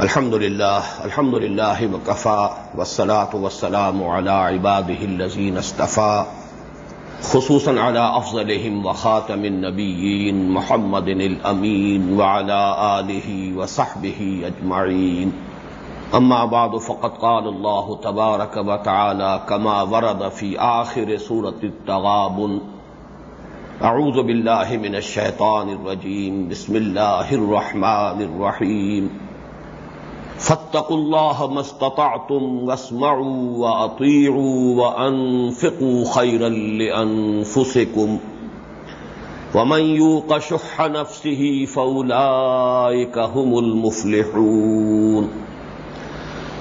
الحمد لله الحمد لله وكفى والصلاة والسلام على عباده الذين استفى خصوصا على أفضلهم وخاتم النبيين محمد الأمين وعلى آله وصحبه أجمعين أما بعد، فقد قال الله تبارك وتعالى كما ورد في آخر سورة التغابن. أعوذ بالله من الشيطان الرجيم بسم الله الرحمن الرحيم فاتقوا الله ما استطعتم واسمعوا واطيعوا وانفقوا خيرا لانفسكم ومن يوق شح نفسه فاولئك هم المفلحون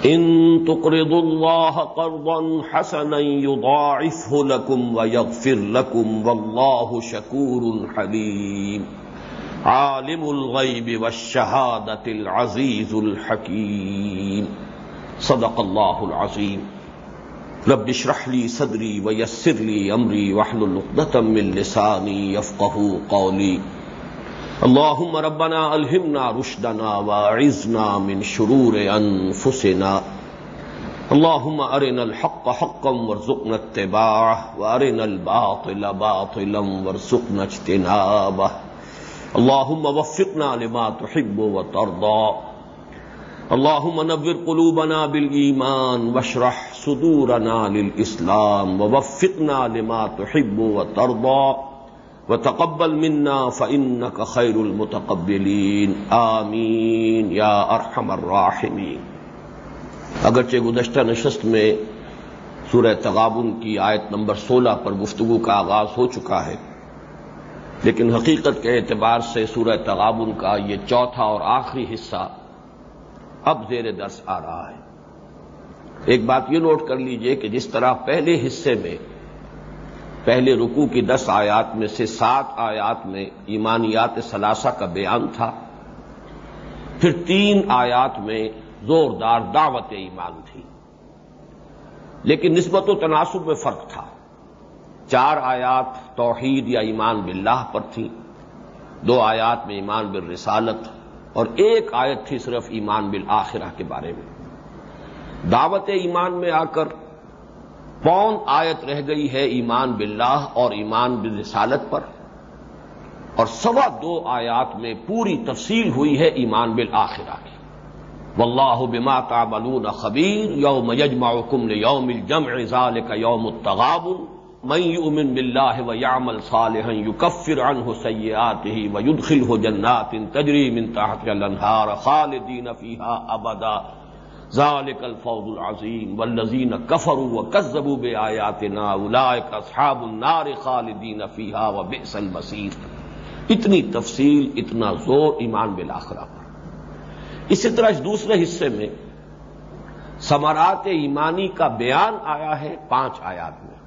ان تقرضوا الله قرضا حسنا يضاعفه لكم ويغفر لكم والله شكور حليم عالم الغیب والشہادت العزیز الحکیم. صدق اللہ العظیم. رب اشرح لي صدری ويسر لي امری واحلل عقدة من لسانی يفقهوا قولی. اللهم ربنا الهمنا رشدنا واعذنا من شرور انفسنا. اللهم ارنا الحق حقا وارزقنا اتباعه وارنا الباطل باطلا وارزقنا اجتنابه. اللهم وفقنا لما تحب وترضى اللهم نور قلوبنا بالإيمان واشرح صدورنا للإسلام ووفقنا لما تحب وترضى وتقبل منا فإنك خير المتقبلين. آمين يا أرحم الراحمين اگرچہ گزشتہ نشست میں سورہ تغابن کی آیت نمبر سولہ پر گفتگو کا آغاز ہو چکا ہے لیکن حقیقت کے اعتبار سے سورہ تغابن کا یہ چوتھا اور آخری حصہ اب زیر درس آ رہا ہے۔ ایک بات یہ نوٹ کر لیجیے کہ جس طرح پہلے حصے میں، پہلے رکو کی دس آیات میں سے سات آیات میں ایمانیات ثلاثہ کا بیان تھا، پھر تین آیات میں زوردار دعوت ایمان تھی۔ لیکن نسبت و تناسب میں فرق تھا۔ چار آیات توحید یا ایمان باللہ پر تھی دو آیات میں ایمان بالرسالت اور ایک آیت تھی صرف ایمان بالآخرہ کے بارے میں۔ دعوت ایمان میں آ کر پون آیت رہ گئی ہے ایمان باللہ اور ایمان بالرسالت پر؟ اور سوا دو آیات میں پوری تفصیل ہوئی ہے ایمان بالآخرہ کی۔ واللہ بما تعملون خبیر یوم یجمعکم لیوم الجمع ذالک یوم التغابن۔ من يؤمن بالله ويعمل صالحا يكفر عنه سيئاته ويدخله جنات تجري من تحتها الانهار خالدين فيها ابدا۔ ذلك الفوز العظيم والذين كفروا وكذبوا بآياتنا اولئك اصحاب النار خالدين فيها وبئس المصير اتنی تفصیل، اتنا زور ایمان بالآخرہ پر۔ اسی طرح اس دوسرے حصے میں سمارات ایمانی کا بیان آیا ہے پانچ آیات میں۔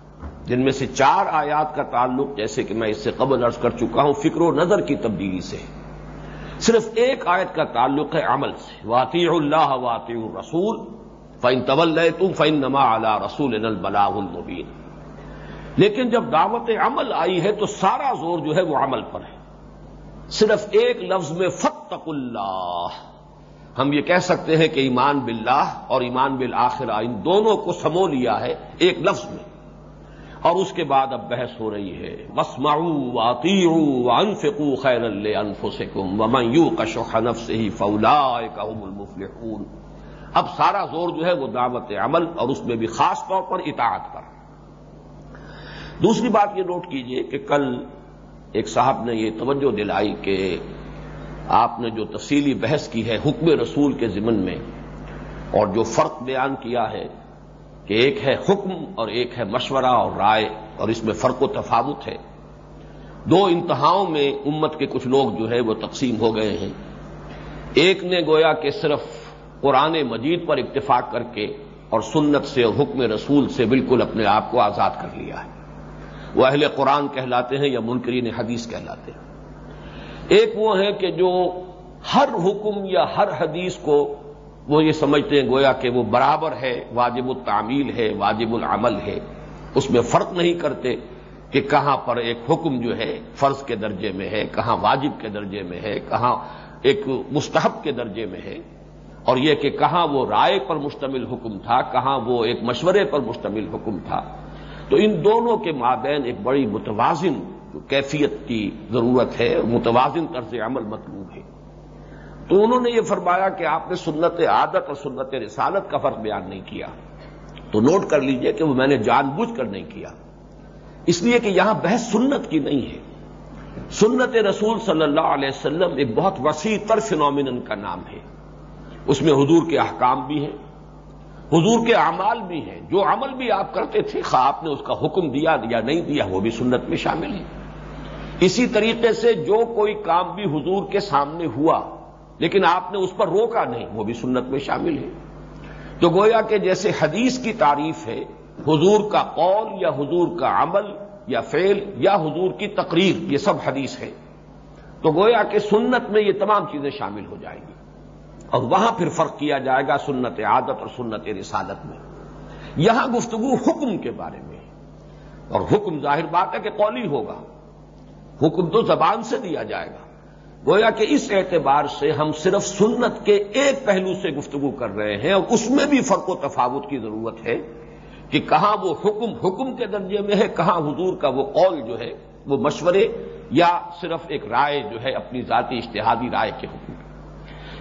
جن میں سے چار آیات کا تعلق، جیسے کہ میں اس سے قبل عرض کر چکا ہوں، فکر و نظر کی تبدیلی سے صرف ایک آیت کا تعلق ہے عمل سے۔ واطی اللہ واطی الرسول فن طول تم فن نما اعلی رسول البلاغ المبین لیکن جب دعوت عمل آئی ہے تو سارا زور جو ہے وہ عمل پر ہے۔ صرف ایک لفظ میں فتق اللہ ہم یہ کہہ سکتے ہیں کہ ایمان باللہ اور ایمان بالآخرہ، ان دونوں کو سمو لیا ہے ایک لفظ میں۔ اور اس کے بعد اب بحث ہو رہی ہے وسماؤ آتیو انفکو خیر انفسکم ومن یو کشو حنف ہی فولا المفلحون۔ اب سارا زور جو ہے وہ دعوت عمل اور اس میں بھی خاص طور پر اطاعت پر۔ دوسری بات یہ نوٹ کیجیے کہ کل ایک صاحب نے یہ توجہ دلائی کہ آپ نے جو تفصیلی بحث کی ہے حکم رسول کے ضمن میں اور جو فرق بیان کیا ہے کہ ایک ہے حکم اور ایک ہے مشورہ اور رائے اور اس میں فرق و تفاوت ہے۔ دو انتہاؤں میں امت کے کچھ لوگ جو ہے وہ تقسیم ہو گئے ہیں۔ ایک نے گویا کہ صرف قرآن مجید پر اتفاق کر کے اور سنت سے اور حکم رسول سے بالکل اپنے آپ کو آزاد کر لیا ہے۔ وہ اہل قرآن کہلاتے ہیں یا منکرین حدیث کہلاتے ہیں۔ ایک وہ ہے کہ جو ہر حکم یا ہر حدیث کو وہ یہ سمجھتے ہیں گویا کہ وہ برابر ہے، واجب التعمیل ہے، واجب العمل ہے۔ اس میں فرق نہیں کرتے کہ کہاں پر ایک حکم جو ہے فرض کے درجے میں ہے، کہاں واجب کے درجے میں ہے، کہاں ایک مستحب کے درجے میں ہے۔ اور یہ کہ کہاں وہ رائے پر مشتمل حکم تھا، کہاں وہ ایک مشورے پر مشتمل حکم تھا۔ تو ان دونوں کے مابین ایک بڑی متوازن کیفیت کی ضرورت ہے، متوازن طرز عمل مطلوب ہے۔ تو انہوں نے یہ فرمایا کہ آپ نے سنت عادت اور سنت رسالت کا فرق بیان نہیں کیا۔ تو نوٹ کر لیجیے کہ وہ میں نے جان بوجھ کر نہیں کیا۔ اس لیے کہ یہاں بحث سنت کی نہیں ہے۔ سنت رسول صلی اللہ علیہ وسلم ایک بہت وسیع تر فنومن کا نام ہے۔ اس میں حضور کے احکام بھی ہیں۔ حضور کے اعمال بھی ہیں۔ جو عمل بھی آپ کرتے تھے، خواہ آپ نے اس کا حکم دیا یا نہیں دیا، وہ بھی سنت میں شامل ہے اسی طریقے سے جو کوئی کام بھی حضور کے سامنے ہوا لیکن آپ نے اس پر روکا نہیں، وہ بھی سنت میں شامل ہے تو گویا کہ جیسے حدیث کی تعریف ہے، حضور کا قول یا حضور کا عمل یا فعل یا حضور کی تقریر، یہ سب حدیث ہے تو گویا کہ سنت میں یہ تمام چیزیں شامل ہو جائیں گی۔ اور وہاں پھر فرق کیا جائے گا سنت عادت اور سنت رسالت میں۔ یہاں گفتگو حکم کے بارے میں اور حکم ظاہر بات ہے کہ قولی ہوگا۔ حکم تو زبان سے دیا جائے گا۔ گویا کہ اس اعتبار سے ہم صرف سنت کے ایک پہلو سے گفتگو کر رہے ہیں اور اس میں بھی فرق و تفاوت کی ضرورت ہے کہ کہاں وہ حکم حکم کے درجے میں ہے، کہاں حضور کا وہ قول جو ہے، وہ مشورے یا صرف ایک رائے جو ہے اپنی ذاتی اشتہادی رائے کے حکم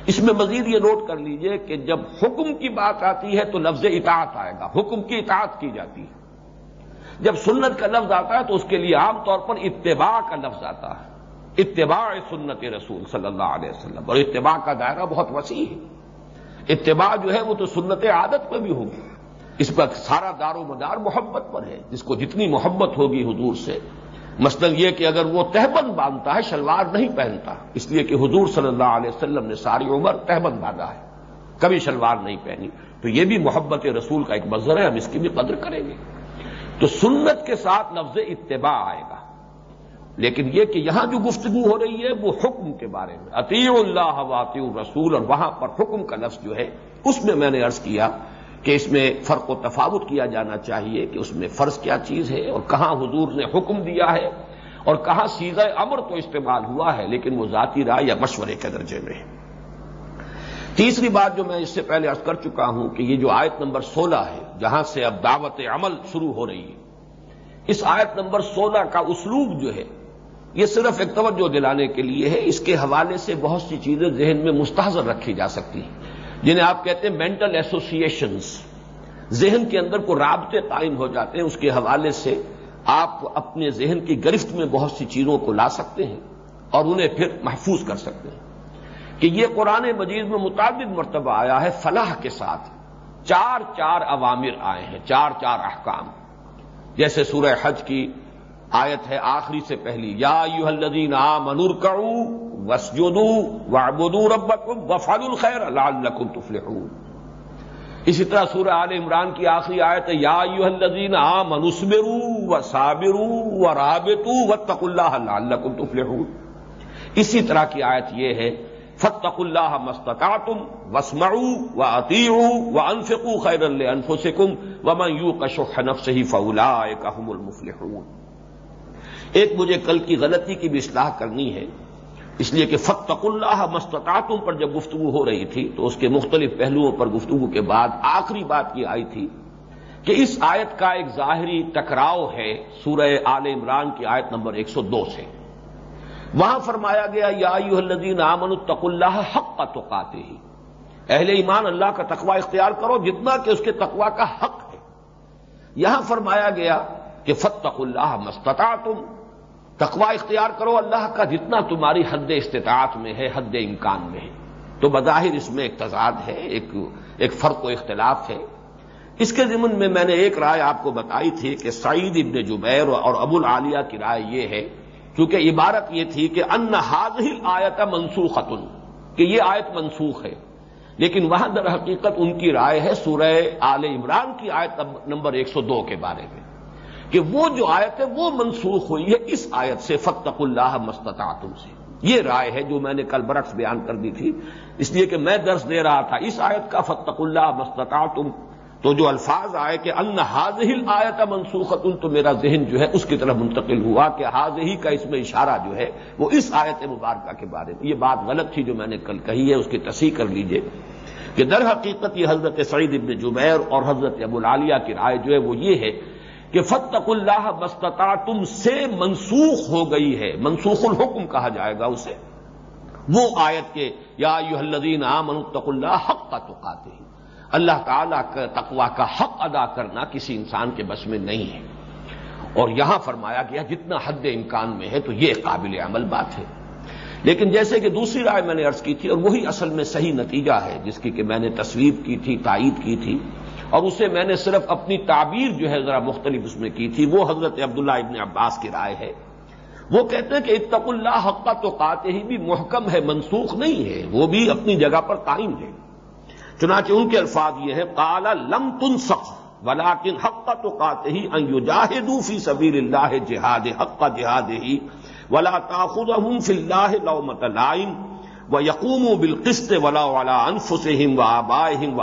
اس میں مزید یہ نوٹ کر لیجیے کہ جب حکم کی بات آتی ہے تو لفظ اطاعت آئے گا، حکم کی اطاعت کی جاتی ہے۔ جب سنت کا لفظ آتا ہے تو اس کے لیے عام طور پر اتباع کا لفظ آتا ہے۔ اتباع سنت رسول صلی اللہ علیہ وسلم، اور اتباع کا دائرہ بہت وسیع ہے۔ اتباع جو ہے وہ تو سنت عادت پہ بھی ہوگی۔ اس پر سارا دار و مدار محبت پر ہے، جس کو جتنی محبت ہوگی حضور سے۔ مثلاً یہ کہ اگر وہ تہبند باندھتا ہے، شلوار نہیں پہنتا، اس لیے کہ حضور صلی اللہ علیہ وسلم نے ساری عمر تہبند باندھا ہے، کبھی شلوار نہیں پہنی۔ تو یہ بھی محبت رسول کا ایک مظہر ہے، ہم اس کی بھی قدر کریں گے۔ تو سنت کے ساتھ لفظ اتباع آئے گا۔ لیکن یہ کہ یہاں جو گفتگو ہو رہی ہے وہ حکم کے بارے میں۔ عطی اللہ واطی الرسول، اور وہاں پر حکم کا لفظ جو ہے، اس میں میں نے ارض کیا کہ اس میں فرق و تفاوت کیا جانا چاہیے کہ اس میں فرض کیا چیز ہے اور کہاں حضور نے حکم دیا ہے اور کہاں سیدھا امر تو استعمال ہوا ہے، لیکن وہ ذاتی رائے یا مشورے کے درجے میں ہے۔ تیسری بات جو میں اس سے پہلے ارض کر چکا ہوں کہ یہ جو آیت نمبر سولہ ہے، جہاں سے اب دعوت عمل شروع ہو رہی ہے، اس آیت نمبر سولہ کا اسلوب جو ہے یہ صرف ایک توجہ دلانے کے لیے ہے، اس کے حوالے سے بہت سی چیزیں ذہن میں مستحضر رکھی جا سکتی ہیں۔ جنہیں آپ کہتے ہیں مینٹل ایسوسیشنز ذہن کے اندر کو رابطے قائم ہو جاتے ہیں، اس کے حوالے سے آپ اپنے ذہن کی گرفت میں بہت سی چیزوں کو لا سکتے ہیں اور انہیں پھر محفوظ کر سکتے ہیں۔ کہ یہ قرآن مجید میں متعدد مرتبہ آیا ہے فلاح کے ساتھ۔ چار چار عوامر آئے ہیں، چار چار احکام۔ جیسے سورہ حج کی آیت ہے آخری سے پہلی، یا یو الدین آ منور کرو وسجدو وابدو ربکم وفال الخیر لعلکم تفلحون۔ اسی طرح سورہ آل عمران کی آخری آیت ہے، یا یو الدین آ منسبرو و صابرو و رابطو و تق اللہ لعلکم تفلحون۔ اسی طرح کی آیت یہ ہے فتق اللہ مستقاتم وسمعو و عطیعو و انفقو خیر اللہ انفسکم ومن یو کشح نفسہ فاولائک هم المفلحون۔ ایک مجھے کل کی غلطی کی بھی اصلاح کرنی ہے۔ اس لیے کہ فتق اللہ مستطاطوں پر جب گفتگو ہو رہی تھی تو اس کے مختلف پہلوؤں پر گفتگو کے بعد آخری بات یہ آئی تھی کہ اس آیت کا ایک ظاہری ٹکراؤ ہے سورہ آل عمران کی آیت نمبر ایک سو دو سے۔ وہاں فرمایا گیا، یا الدین آمن التق اللہ حق کا توقاتے ہی اہل ایمان، اللہ کا تقوی اختیار کرو جتنا کہ اس کے تقوا کا حق ہے۔ یہاں فرمایا گیا کہ فتق اللہ مستطا تم تقوا اختیار کرو، اللہ کا جتنا تمہاری حد استطاعت میں ہے، حد امکان میں ہے۔ تو بظاہر اس میں ایک تضاد ہے، ایک ایک فرق و اختلاف ہے۔ اس کے ضمن میں میں نے ایک رائے آپ کو بتائی تھی کہ سعید ابن جبیر اور ابو العالیہ کی رائے یہ ہے، کیونکہ عبارت یہ تھی کہ ان حاضل آیت منسوخ کہ یہ آیت منسوخ ہے۔ لیکن وہاں در حقیقت ان کی رائے ہے سورہ آل عمران کی آیت نمبر ایک سو دو کے بارے میں۔ کہ وہ جو آیت ہے وہ منسوخ ہوئی ہے اس آیت سے فتق اللہ مستطاطم سے۔ یہ رائے ہے جو میں نے کل برعکس بیان کر دی تھی۔ اس لیے کہ میں درس دے رہا تھا اس آیت کا فتق اللہ مستطاطم تو جو الفاظ آئے کہ ان حاضل آیت منسوخت تو میرا ذہن جو ہے اس کی طرف منتقل ہوا کہ حاض ہی کا اس میں اشارہ جو ہے وہ اس آیت مبارکہ کے بارے میں۔ یہ بات غلط تھی جو میں نے کل کہی ہے، اس کی تصحیح کر لیجیے۔ کہ در حقیقت یہ حضرت سعید ابن جبیر اور حضرت ابو العالیہ کی رائے جو ہے وہ یہ ہے کہ فتق اللہ بستتا تم سے منسوخ ہو گئی ہے۔ منسوخ الحکم کہا جائے گا اسے۔ وہ آیت کے یا یو الدین منتق اللہ حق کا تو اللہ تعالی کا تقوا کا حق ادا کرنا کسی انسان کے بس میں نہیں ہے۔ اور یہاں فرمایا گیا جتنا حد امکان میں ہے تو یہ قابل عمل بات ہے۔ لیکن جیسے کہ دوسری رائے میں نے ارض کی تھی اور وہی اصل میں صحیح نتیجہ ہے، جس کی کہ میں نے تصویر کی تھی، تائید کی تھی۔ اور اسے میں نے صرف اپنی تعبیر جو ہے ذرا مختلف اس میں کی تھی، وہ حضرت عبداللہ ابن عباس کی رائے ہے۔ وہ کہتے ہیں کہ اتق اللہ حق تو قاتے ہی بھی محکم ہے، منسوخ نہیں ہے، وہ بھی اپنی جگہ پر قائم ہے۔ چنانچہ ان کے الفاظ یہ ہیں کالا لم تن سخ ولاکن حق تو قاتے ہی فی سبیل اللہ جہاد، حق کا جہاد ہی ولا تاخد فی اللہ لومت لائن و یقوم و بالقست ولا ولا انف سے و آبائے و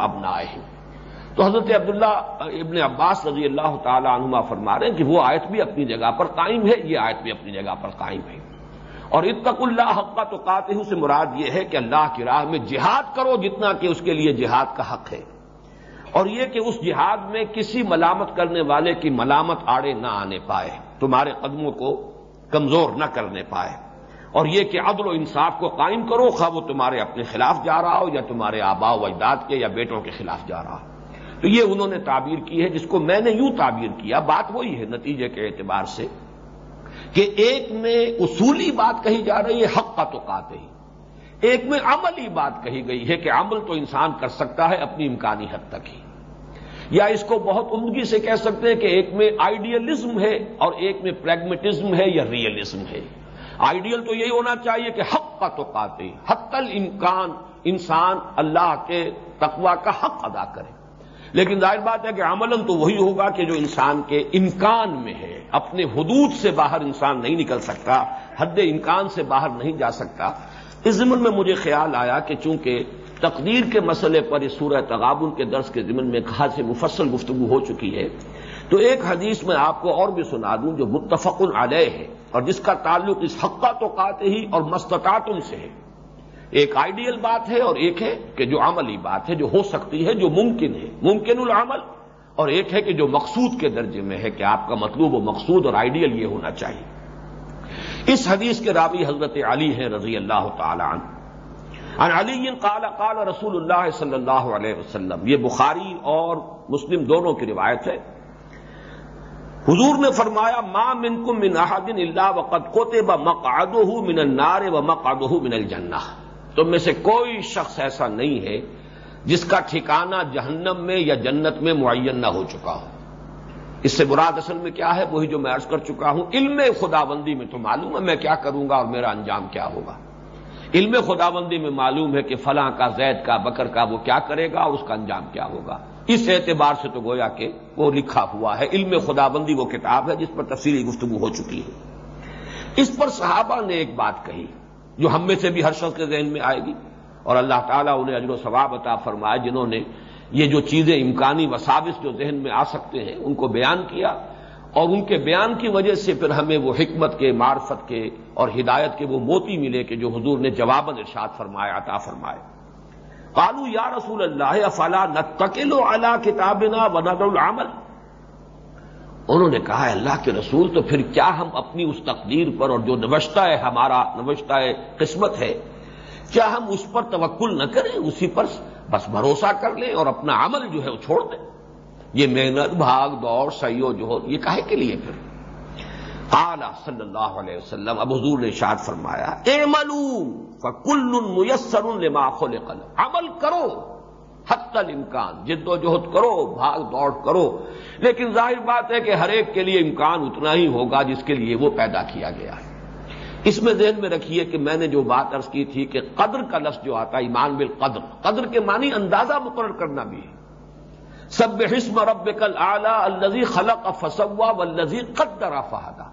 تو حضرت عبداللہ ابن عباس رضی اللہ تعالی عنما فرما رہے ہیں کہ وہ آیت بھی اپنی جگہ پر قائم ہے، یہ آیت بھی اپنی جگہ پر قائم ہے۔ اور اتق اللہ حق کا تو کاتے سے مراد یہ ہے کہ اللہ کی راہ میں جہاد کرو جتنا کہ اس کے لیے جہاد کا حق ہے۔ اور یہ کہ اس جہاد میں کسی ملامت کرنے والے کی ملامت آڑے نہ آنے پائے، تمہارے قدموں کو کمزور نہ کرنے پائے۔ اور یہ کہ عدل و انصاف کو قائم کرو، خواہ وہ تمہارے اپنے خلاف جا رہا ہو یا تمہارے آبا و اجداد کے یا بیٹوں کے خلاف جا رہا ہو۔ تو یہ انہوں نے تعبیر کی ہے جس کو میں نے یوں تعبیر کیا، بات وہی ہے نتیجے کے اعتبار سے، کہ ایک میں اصولی بات کہی جا رہی ہے، حق کا تو ہی۔ ایک میں عملی بات کہی گئی ہے کہ عمل تو انسان کر سکتا ہے اپنی امکانی حد تک ہی۔ یا اس کو بہت عمدگی سے کہہ سکتے ہیں کہ ایک میں آئیڈیلزم ہے اور ایک میں پریگمیٹزم ہے یا ریئلزم ہے۔ آئیڈیل تو یہی ہونا چاہیے کہ حق کا تو کاتے حق امکان انسان اللہ کے تقوا کا حق ادا کرے۔ لیکن ظاہر بات ہے کہ عملاً تو وہی ہوگا کہ جو انسان کے امکان میں ہے، اپنے حدود سے باہر انسان نہیں نکل سکتا، حد امکان سے باہر نہیں جا سکتا۔ اس ضمن میں مجھے خیال آیا کہ چونکہ تقدیر کے مسئلے پر اس سورہ تغابن کے درس کے ضمن میں خاص مفصل گفتگو ہو چکی ہے، تو ایک حدیث میں آپ کو اور بھی سنا دوں جو متفق علیہ ہے اور جس کا تعلق اس حقہ تو ہی اور مستقاتن سے ہے۔ ایک آئیڈیل بات ہے اور ایک ہے کہ جو عملی بات ہے، جو ہو سکتی ہے، جو ممکن ہے۔ ممکن العمل اور ایک ہے کہ جو مقصود کے درجے میں ہے کہ آپ کا مطلوب و مقصود اور آئیڈیل یہ ہونا چاہیے۔ اس حدیث کے راوی حضرت علی ہیں رضی اللہ تعالی عنہ۔ عن علی قال قال رسول اللہ صلی اللہ علیہ وسلم۔ یہ بخاری اور مسلم دونوں کی روایت ہے۔ حضور نے فرمایا، ما منکم من احد الا وقد كتب مقعده من النار ومقعده من الجنہ۔ تم میں سے کوئی شخص ایسا نہیں ہے جس کا ٹھکانہ جہنم میں یا جنت میں معین نہ ہو چکا ہو۔ اس سے براد اصل میں کیا ہے؟ وہی جو میں عرض کر چکا ہوں، علم خدا بندی میں تو معلوم ہے میں کیا کروں گا اور میرا انجام کیا ہوگا۔ علم خدا بندی میں معلوم ہے کہ فلاں کا، زید کا، بکر کا وہ کیا کرے گا اور اس کا انجام کیا ہوگا۔ اس اعتبار سے تو گویا کہ وہ لکھا ہوا ہے، علم خدا بندی وہ کتاب ہے جس پر تفصیلی گفتگو ہو چکی ہے۔ اس پر صحابہ نے ایک بات کہی۔ جو ہم میں سے بھی ہر شخص کے ذہن میں آئے گی اور اللہ تعالیٰ انہیں اجر و ثواب عطا فرمائے جنہوں نے یہ جو چیزیں امکانی وسابس جو ذہن میں آ سکتے ہیں ان کو بیان کیا اور ان کے بیان کی وجہ سے پھر ہمیں وہ حکمت کے، معرفت کے اور ہدایت کے وہ موتی ملے کہ جو حضور نے جواباً ارشاد فرمایا، عطا فرمائے قالو یا رسول اللہ، افلا نہ تکلو کتابنا و نظر العمل؟ انہوں نے کہا ہے اللہ کے رسول، تو پھر کیا ہم اپنی اس تقدیر پر اور جو نوشتہ ہے، ہمارا نوشتہ ہے قسمت ہے، کیا ہم اس پر توکل نہ کریں، اسی پر بس بھروسہ کر لیں اور اپنا عمل جو ہے وہ چھوڑ دیں؟ یہ محنت، بھاگ، دوڑ، سیو جو ہو یہ کہے کے لیے پھر؟ اعلی صلی اللہ علیہ وسلم، اب حضور نے شاد فرمایا اے ملو فکل میسر قلم عمل کرو۔ حت امکان جد و جہد کرو، بھاگ دوڑ کرو۔ لیکن ظاہر بات ہے کہ ہر ایک کے لیے امکان اتنا ہی ہوگا جس کے لیے وہ پیدا کیا گیا ہے۔ اس میں ذہن میں رکھیے کہ میں نے جو بات ارض کی تھی کہ قدر کا لفظ جو آتا ہے، ایمان بل قدر قدر کے معنی اندازہ مقرر کرنا بھی ہے۔ سب حسم رب کل اعلی الزی خلق فسوا و الزی قدر فہدا۔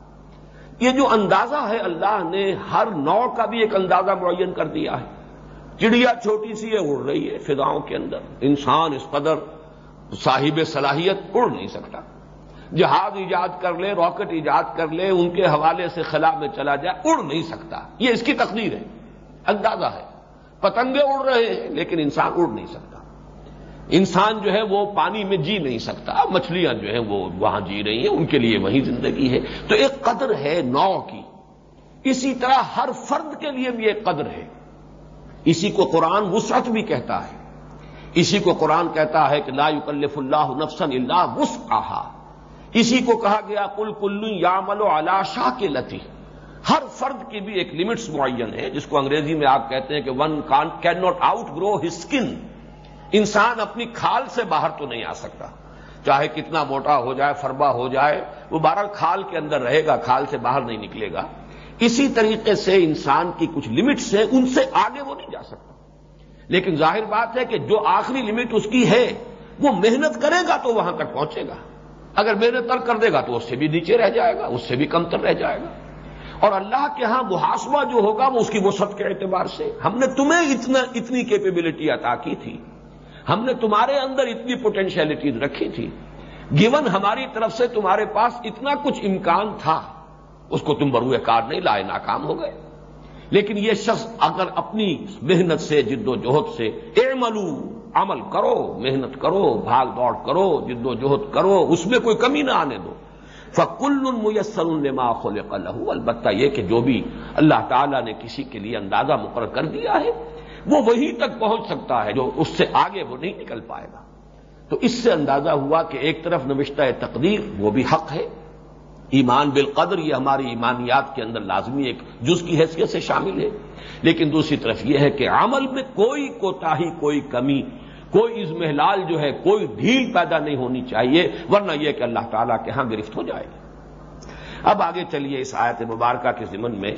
یہ جو اندازہ ہے، اللہ نے ہر نو کا بھی ایک اندازہ معین کر دیا ہے۔ چڑیا چھوٹی سی ہے اڑ رہی ہے فضاؤں کے اندر۔ انسان اس قدر صاحب صلاحیت اڑ نہیں سکتا۔ جہاز ایجاد کر لے، راکٹ ایجاد کر لے، ان کے حوالے سے خلا میں چلا جائے، اڑ نہیں سکتا۔ یہ اس کی تقدیر ہے، اندازہ ہے۔ پتنگے اڑ رہے ہیں، لیکن انسان اڑ نہیں سکتا۔ انسان جو ہے وہ پانی میں جی نہیں سکتا، مچھلیاں جو ہیں وہ وہاں جی رہی ہیں، ان کے لیے وہی زندگی ہے۔ تو ایک قدر ہے نو کی۔ اسی طرح ہر فرد کے لیے بھی ایک قدر ہے۔ اسی کو قرآن وسعت بھی کہتا ہے۔ اسی کو قرآن کہتا ہے کہ لا یکلف اللہ نفسن اللہ وس اسی کو کہا گیا کل کلو یا ملو شاہ کے لتی ہر فرد کی بھی ایک لمٹس معین ہے، جس کو انگریزی میں آپ کہتے ہیں کہ one can not outgrow his skin انسان اپنی کھال سے باہر تو نہیں آ سکتا۔ چاہے کتنا موٹا ہو جائے فربا ہو جائے، وہ بارہ کھال کے اندر رہے گا، کھال سے باہر نہیں نکلے گا۔ اسی طریقے سے انسان کی کچھ لمٹس ہیں، ان سے آگے وہ نہیں جا سکتا۔ لیکن ظاہر بات ہے کہ جو آخری لمٹ اس کی ہے، وہ محنت کرے گا تو وہاں تک پہنچے گا۔ اگر محنت تر کر دے گا تو اس سے بھی نیچے رہ جائے گا، اس سے بھی کم تر رہ جائے گا۔ اور اللہ کے ہاں محاسبہ جو ہوگا، وہ اس کی وسعت کے اعتبار سے، ہم نے تمہیں اتنا، اتنی کیپیبلٹی عطا کی تھی۔ ہم نے تمہارے اندر اتنی پوٹینشیلٹیز رکھی تھی۔ گیون ہماری طرف سے تمہارے پاس اتنا کچھ امکان تھا۔ اس کو تم بروئے کار نہیں، لائے ناکام ہو گئے۔ لیکن یہ شخص اگر اپنی محنت سے، جد و جہد سے اے ملو عمل کرو، محنت کرو، بھاگ دوڑ کرو، جد و جہد کرو، اس میں کوئی کمی نہ آنے دو۔ فکل میسر الما خلق لہو البتہ یہ کہ جو بھی اللہ تعالی نے کسی کے لیے اندازہ مقرر کر دیا ہے، وہ وہی تک پہنچ سکتا ہے جو اس سے آگے وہ نہیں نکل پائے گا۔ تو اس سے اندازہ ہوا کہ ایک طرف نوشتہ تقدیر وہ بھی حق ہے ایمان بالقدر، یہ ہماری ایمانیات کے اندر لازمی ایک جز کی حیثیت سے شامل ہے۔ لیکن دوسری طرف یہ ہے کہ عمل میں کوئی کوتا کوئی کمی، کوئی از محلال جو ہے، کوئی ڈھیل پیدا نہیں ہونی چاہیے، ورنہ یہ کہ اللہ تعالیٰ کے ہاں گرفت ہو جائے۔ اب آگے چلیے اس آیت مبارکہ کے ضمن میں۔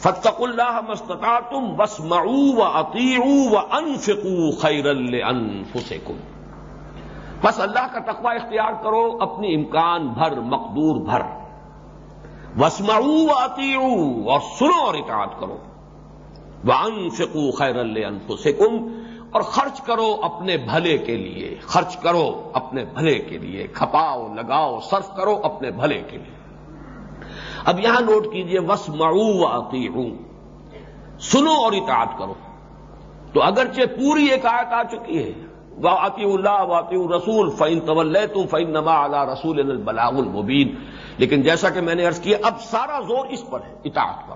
فتق اللہ مستتا تم بس و عقیو و انفکو خیر انفسکم بس اللہ کا تقوی اختیار کرو، اپنی امکان بھر، مقدور بھر۔ وسمعو و اور سنو اور اطاعت کرو۔ وہ انفکو خیر انفسکم اور خرچ کرو اپنے بھلے کے لیے۔ خرچ کرو اپنے بھلے کے لیے۔ کھپاؤ، لگاؤ، صرف کرو اپنے بھلے کے لیے۔ اب یہاں نوٹ کیجیے وس مرو آتی ہوں سنو اور اطاعت کرو۔ تو اگرچہ پوری ایک آیت آ چکی ہے وہ اللہ واطی رسول فعین طول تم فعین نما اللہ رسول البلاغ المبین لیکن جیسا کہ میں نے ارض کیا، اب سارا زور اس پر ہے، اطاعت پر۔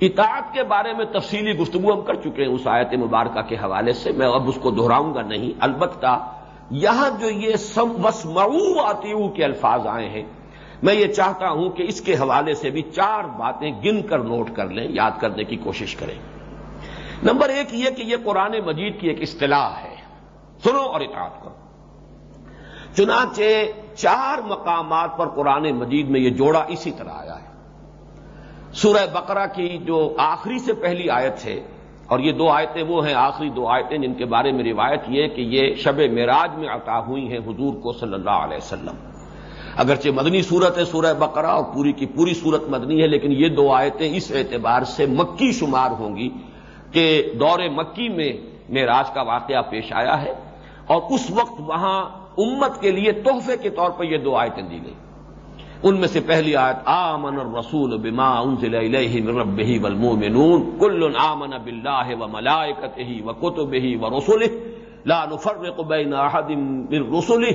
اطاعت کے بارے میں تفصیلی گفتگو ہم کر چکے ہیں اس آیت مبارکہ کے حوالے سے۔ میں اب اس کو دہراؤں گا نہیں، البتہ یہاں جو یہ سم وسمعو آتی کے الفاظ آئے ہیں۔ میں یہ چاہتا ہوں کہ اس کے حوالے سے بھی چار باتیں گن کر نوٹ کر لیں، یاد کرنے کی کوشش کریں۔ نمبر ایک یہ کہ یہ قرآن مجید کی ایک اصطلاح ہے۔ سنو اور اطاعت کرو۔ چنانچہ چار مقامات پر قرآن مجید میں یہ جوڑا اسی طرح آیا ہے۔ سورہ بقرہ کی جو آخری سے پہلی آیت ہے، اور یہ دو آیتیں وہ ہیں، آخری دو آیتیں جن کے بارے میں روایت یہ کہ یہ شب معراج میں عطا ہوئی ہیں حضور کو صلی اللہ علیہ وسلم۔ اگرچہ مدنی صورت ہے سورہ بقرہ، اور پوری کی پوری صورت مدنی ہے، لیکن یہ دو آیتیں اس اعتبار سے مکی شمار ہوں گی کہ دور مکی میں معراج کا واقعہ پیش آیا ہے۔ اور اس وقت وہاں امت کے لیے تحفے کے طور پر یہ دو آیتیں دی گئی ان میں سے پہلی آیت، آمن الرسول بما انزل الیہ من ربہ والمؤمنون، کل آمن باللہ وملائکتہ وکتبہ ورسلہ لا نفرق بین احد من رسلہ،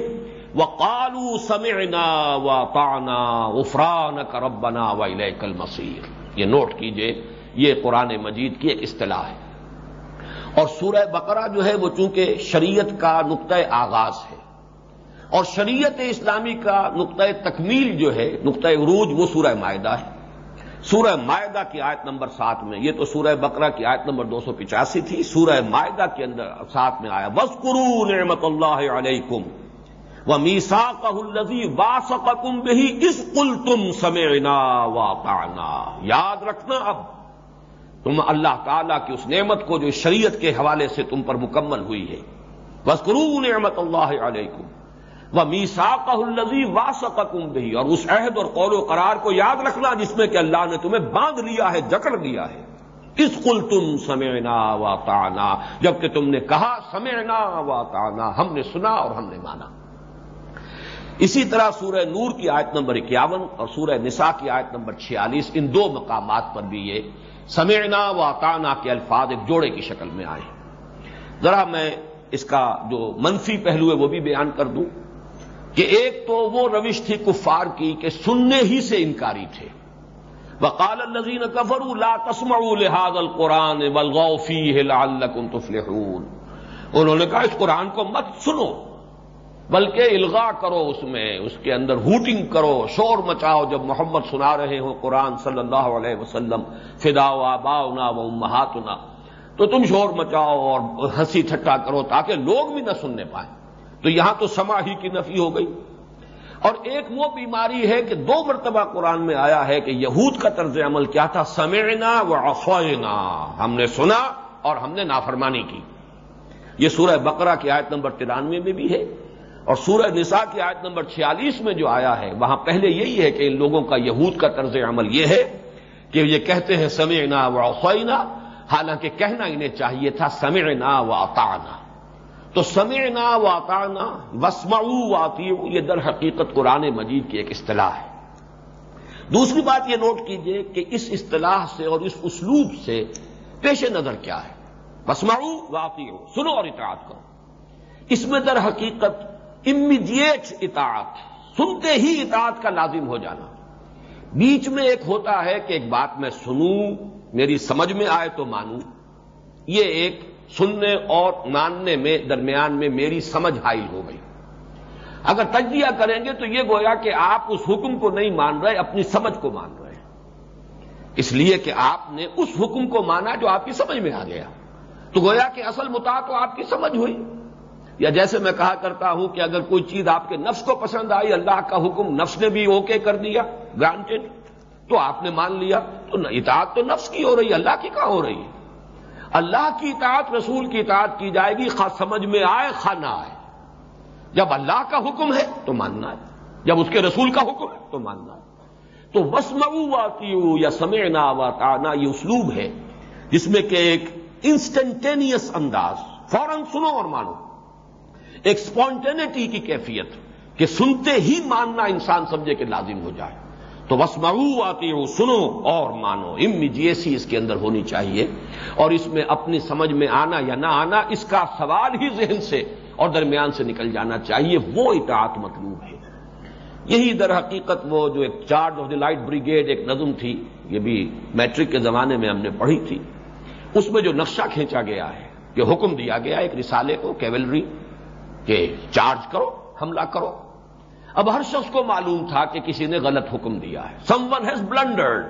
وقالوا سمعنا واطعنا غفرانک ربنا والیک المصیر۔ یہ نوٹ کیجیے، یہ قرآن مجید کی ایک اصطلاح ہے۔ اور سورہ بقرہ جو ہے وہ چونکہ شریعت کا نقطۂ آغاز ہے۔ اور شریعت اسلامی کا نقطۂ تکمیل جو ہے، نقطۂ عروج وہ سورہ معاہدہ ہے۔ سورہ معاہدہ کی آیت نمبر سات میں، یہ تو سورہ بقرہ کی آیت نمبر دو سو پچاسی تھی۔ سورہ معاہدہ کے اندر ساتھ میں آیا بس نعمت اللہ علیکم و میسا الزی واسقم بہی اس کل تم سمینا واقعنا یاد رکھنا اب۔ تم اللہ تعالی کی اس نعمت کو جو شریعت کے حوالے سے تم پر مکمل ہوئی ہے۔ بس کرو نعمت اللہ علیکم وہ میسا کا الزی واسقم بھی اور اس عہد اور قول و قرار کو یاد رکھنا جس میں کہ اللہ نے تمہیں باندھ لیا ہے، جکڑ لیا ہے۔ اس کل تم سمینا و تانا جبکہ تم نے کہا سمینا و تانا ہم نے سنا اور ہم نے مانا۔ اسی طرح سورہ نور کی آیت نمبر اکیاون اور سورہ نساء کی آیت نمبر چھیالیس، ان دو مقامات پر بھی یہ سمینا و تانا کے الفاظ ایک جوڑے کی شکل میں آئے ذرا میں اس کا جو منفی پہلو ہے وہ بھی بیان کر دوں کہ ایک تو وہ روش تھی کفار کی کہ سننے ہی سے انکاری تھے۔ وقال الزین کفر لا تسمعوا لهذا القرآن والغوا فيه لعلكم تفلحون۔ انہوں نے کہا اس قرآن کو مت سنو۔ بلکہ الغا کرو اس میں، اس کے اندر ہوٹنگ کرو، شور مچاؤ جب محمد سنا رہے ہو قرآن صلی اللہ علیہ وسلم، فدا و آبا و مہاتنا تو تم شور مچاؤ اور ہنسی ٹھٹا کرو تاکہ لوگ بھی نہ سننے پائیں۔ تو یہاں تو سما ہی کی نفی ہو گئی۔ اور ایک وہ بیماری ہے کہ دو مرتبہ قرآن میں آیا ہے کہ یہود کا طرز عمل کیا تھا؟ سمعنا و افوائنا ہم نے سنا اور ہم نے نافرمانی کی۔ یہ سورہ بقرہ کی آیت نمبر ترانوے میں بھی ہے۔ اور سورہ نساء کی آیت نمبر چھیالیس میں جو آیا ہے، وہاں پہلے یہی ہے کہ ان لوگوں کا یہود کا طرز عمل یہ ہے کہ یہ کہتے ہیں، سمعنا و حالانکہ کہنا انہیں چاہیے تھا، سمعنا و تو سمعنا و اطعنا وسمعو یہ در حقیقت قرآن مجید کی ایک اصطلاح ہے۔ دوسری بات یہ نوٹ کیجیے کہ اس اصطلاح سے اور اس اسلوب سے پیش نظر کیا ہے۔ وسمعو و سنو اور اطاعت کرو۔ اس میں در حقیقت امیڈیٹ اطاعت سنتے ہی اطاعت کا لازم ہو جانا۔ بیچ میں ایک ہوتا ہے کہ ایک بات میں سنوں، میری سمجھ میں آئے تو مانوں۔ یہ ایک سننے اور ماننے میں، درمیان میں میری سمجھ حائل ہو گئی۔ اگر تجزیہ کریں گے تو یہ گویا کہ آپ اس حکم کو نہیں مان رہے، اپنی سمجھ کو مان رہے۔ اس لیے کہ آپ نے اس حکم کو مانا جو آپ کی سمجھ میں آ گیا۔ تو گویا کہ اصل متا تو آپ کی سمجھ ہوئی۔ یا جیسے میں کہا کرتا ہوں کہ اگر کوئی چیز آپ کے نفس کو پسند آئی، اللہ کا حکم نفس نے بھی اوکے کر دیا گرانٹیڈ تو آپ نے مان لیا، تو اطاعت تو نفس کی ہو رہی ہے، اللہ کی کہاں ہو رہی ہے؟ اللہ کی اطاعت رسول کی اطاعت کی جائے گی، خاص سمجھ میں آئے خا نہ آئے۔ جب اللہ کا حکم ہے، تو ماننا ہے۔ جب اس کے رسول کا حکم ہے، تو ماننا ہے۔ تو بس آتی یا سمے نہ آنا یہ اسلوب ہے، جس میں کہ ایک انسٹنٹینئس انداز، فوراً سنو اور مانو۔ ایک اسپونٹینٹی کی کیفیت کہ سنتے ہی ماننا انسان سمجھے کہ لازم ہو جائے۔ تو بس مرو آتی ہوں سنو اور مانو۔ امیجیسی اس کے اندر ہونی چاہیے اور اس میں اپنی سمجھ میں آنا یا نہ آنا، اس کا سوال ہی ذہن سے اور درمیان سے نکل جانا چاہیے۔ وہ اطاعت مطلوب ہے۔ یہی در حقیقت وہ جو ایک charge of the light brigade ایک نظم تھی، یہ بھی میٹرک کے زمانے میں ہم نے پڑھی تھی۔ اس میں جو نقشہ کھینچا گیا ہے، کہ حکم دیا گیا ایک رسالے کو، کیولری۔ کہ چارج کرو، حملہ کرو۔ اب ہر شخص کو معلوم تھا کہ کسی نے غلط حکم دیا ہے۔ Someone has blundered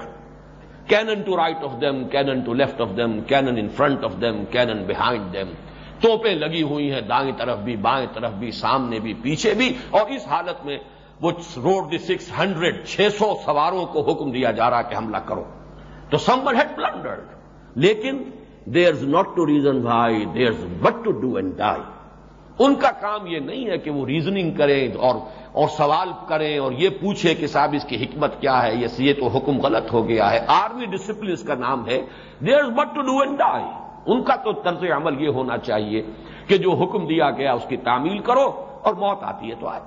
cannon to right of them cannon to left of them cannon in front of them cannon behind them توپیں لگی ہوئی ہیں، دائیں طرف بھی، بائیں طرف بھی، سامنے بھی، پیچھے بھی۔ اور اس حالت میں وہ روڈ دی سکس ہنڈریڈ چھ سو سواروں کو حکم دیا جا رہا کہ حملہ کرو۔ تو سم ون ہیڈ بلنڈرڈ لیکن there is not to reason بھائی there is but to do and die ان کا کام یہ نہیں ہے کہ وہ ریزننگ کریں اور اور سوال کریں اور یہ پوچھے کہ صاحب اس کی حکمت کیا ہے، یہ تو حکم غلط ہو گیا ہے۔ آرمی ڈسپلن اس کا نام ہے۔ There is but to do and die ان کا تو طرز عمل یہ ہونا چاہیے کہ جو حکم دیا گیا اس کی تعمیل کرو اور موت آتی ہے تو آئے۔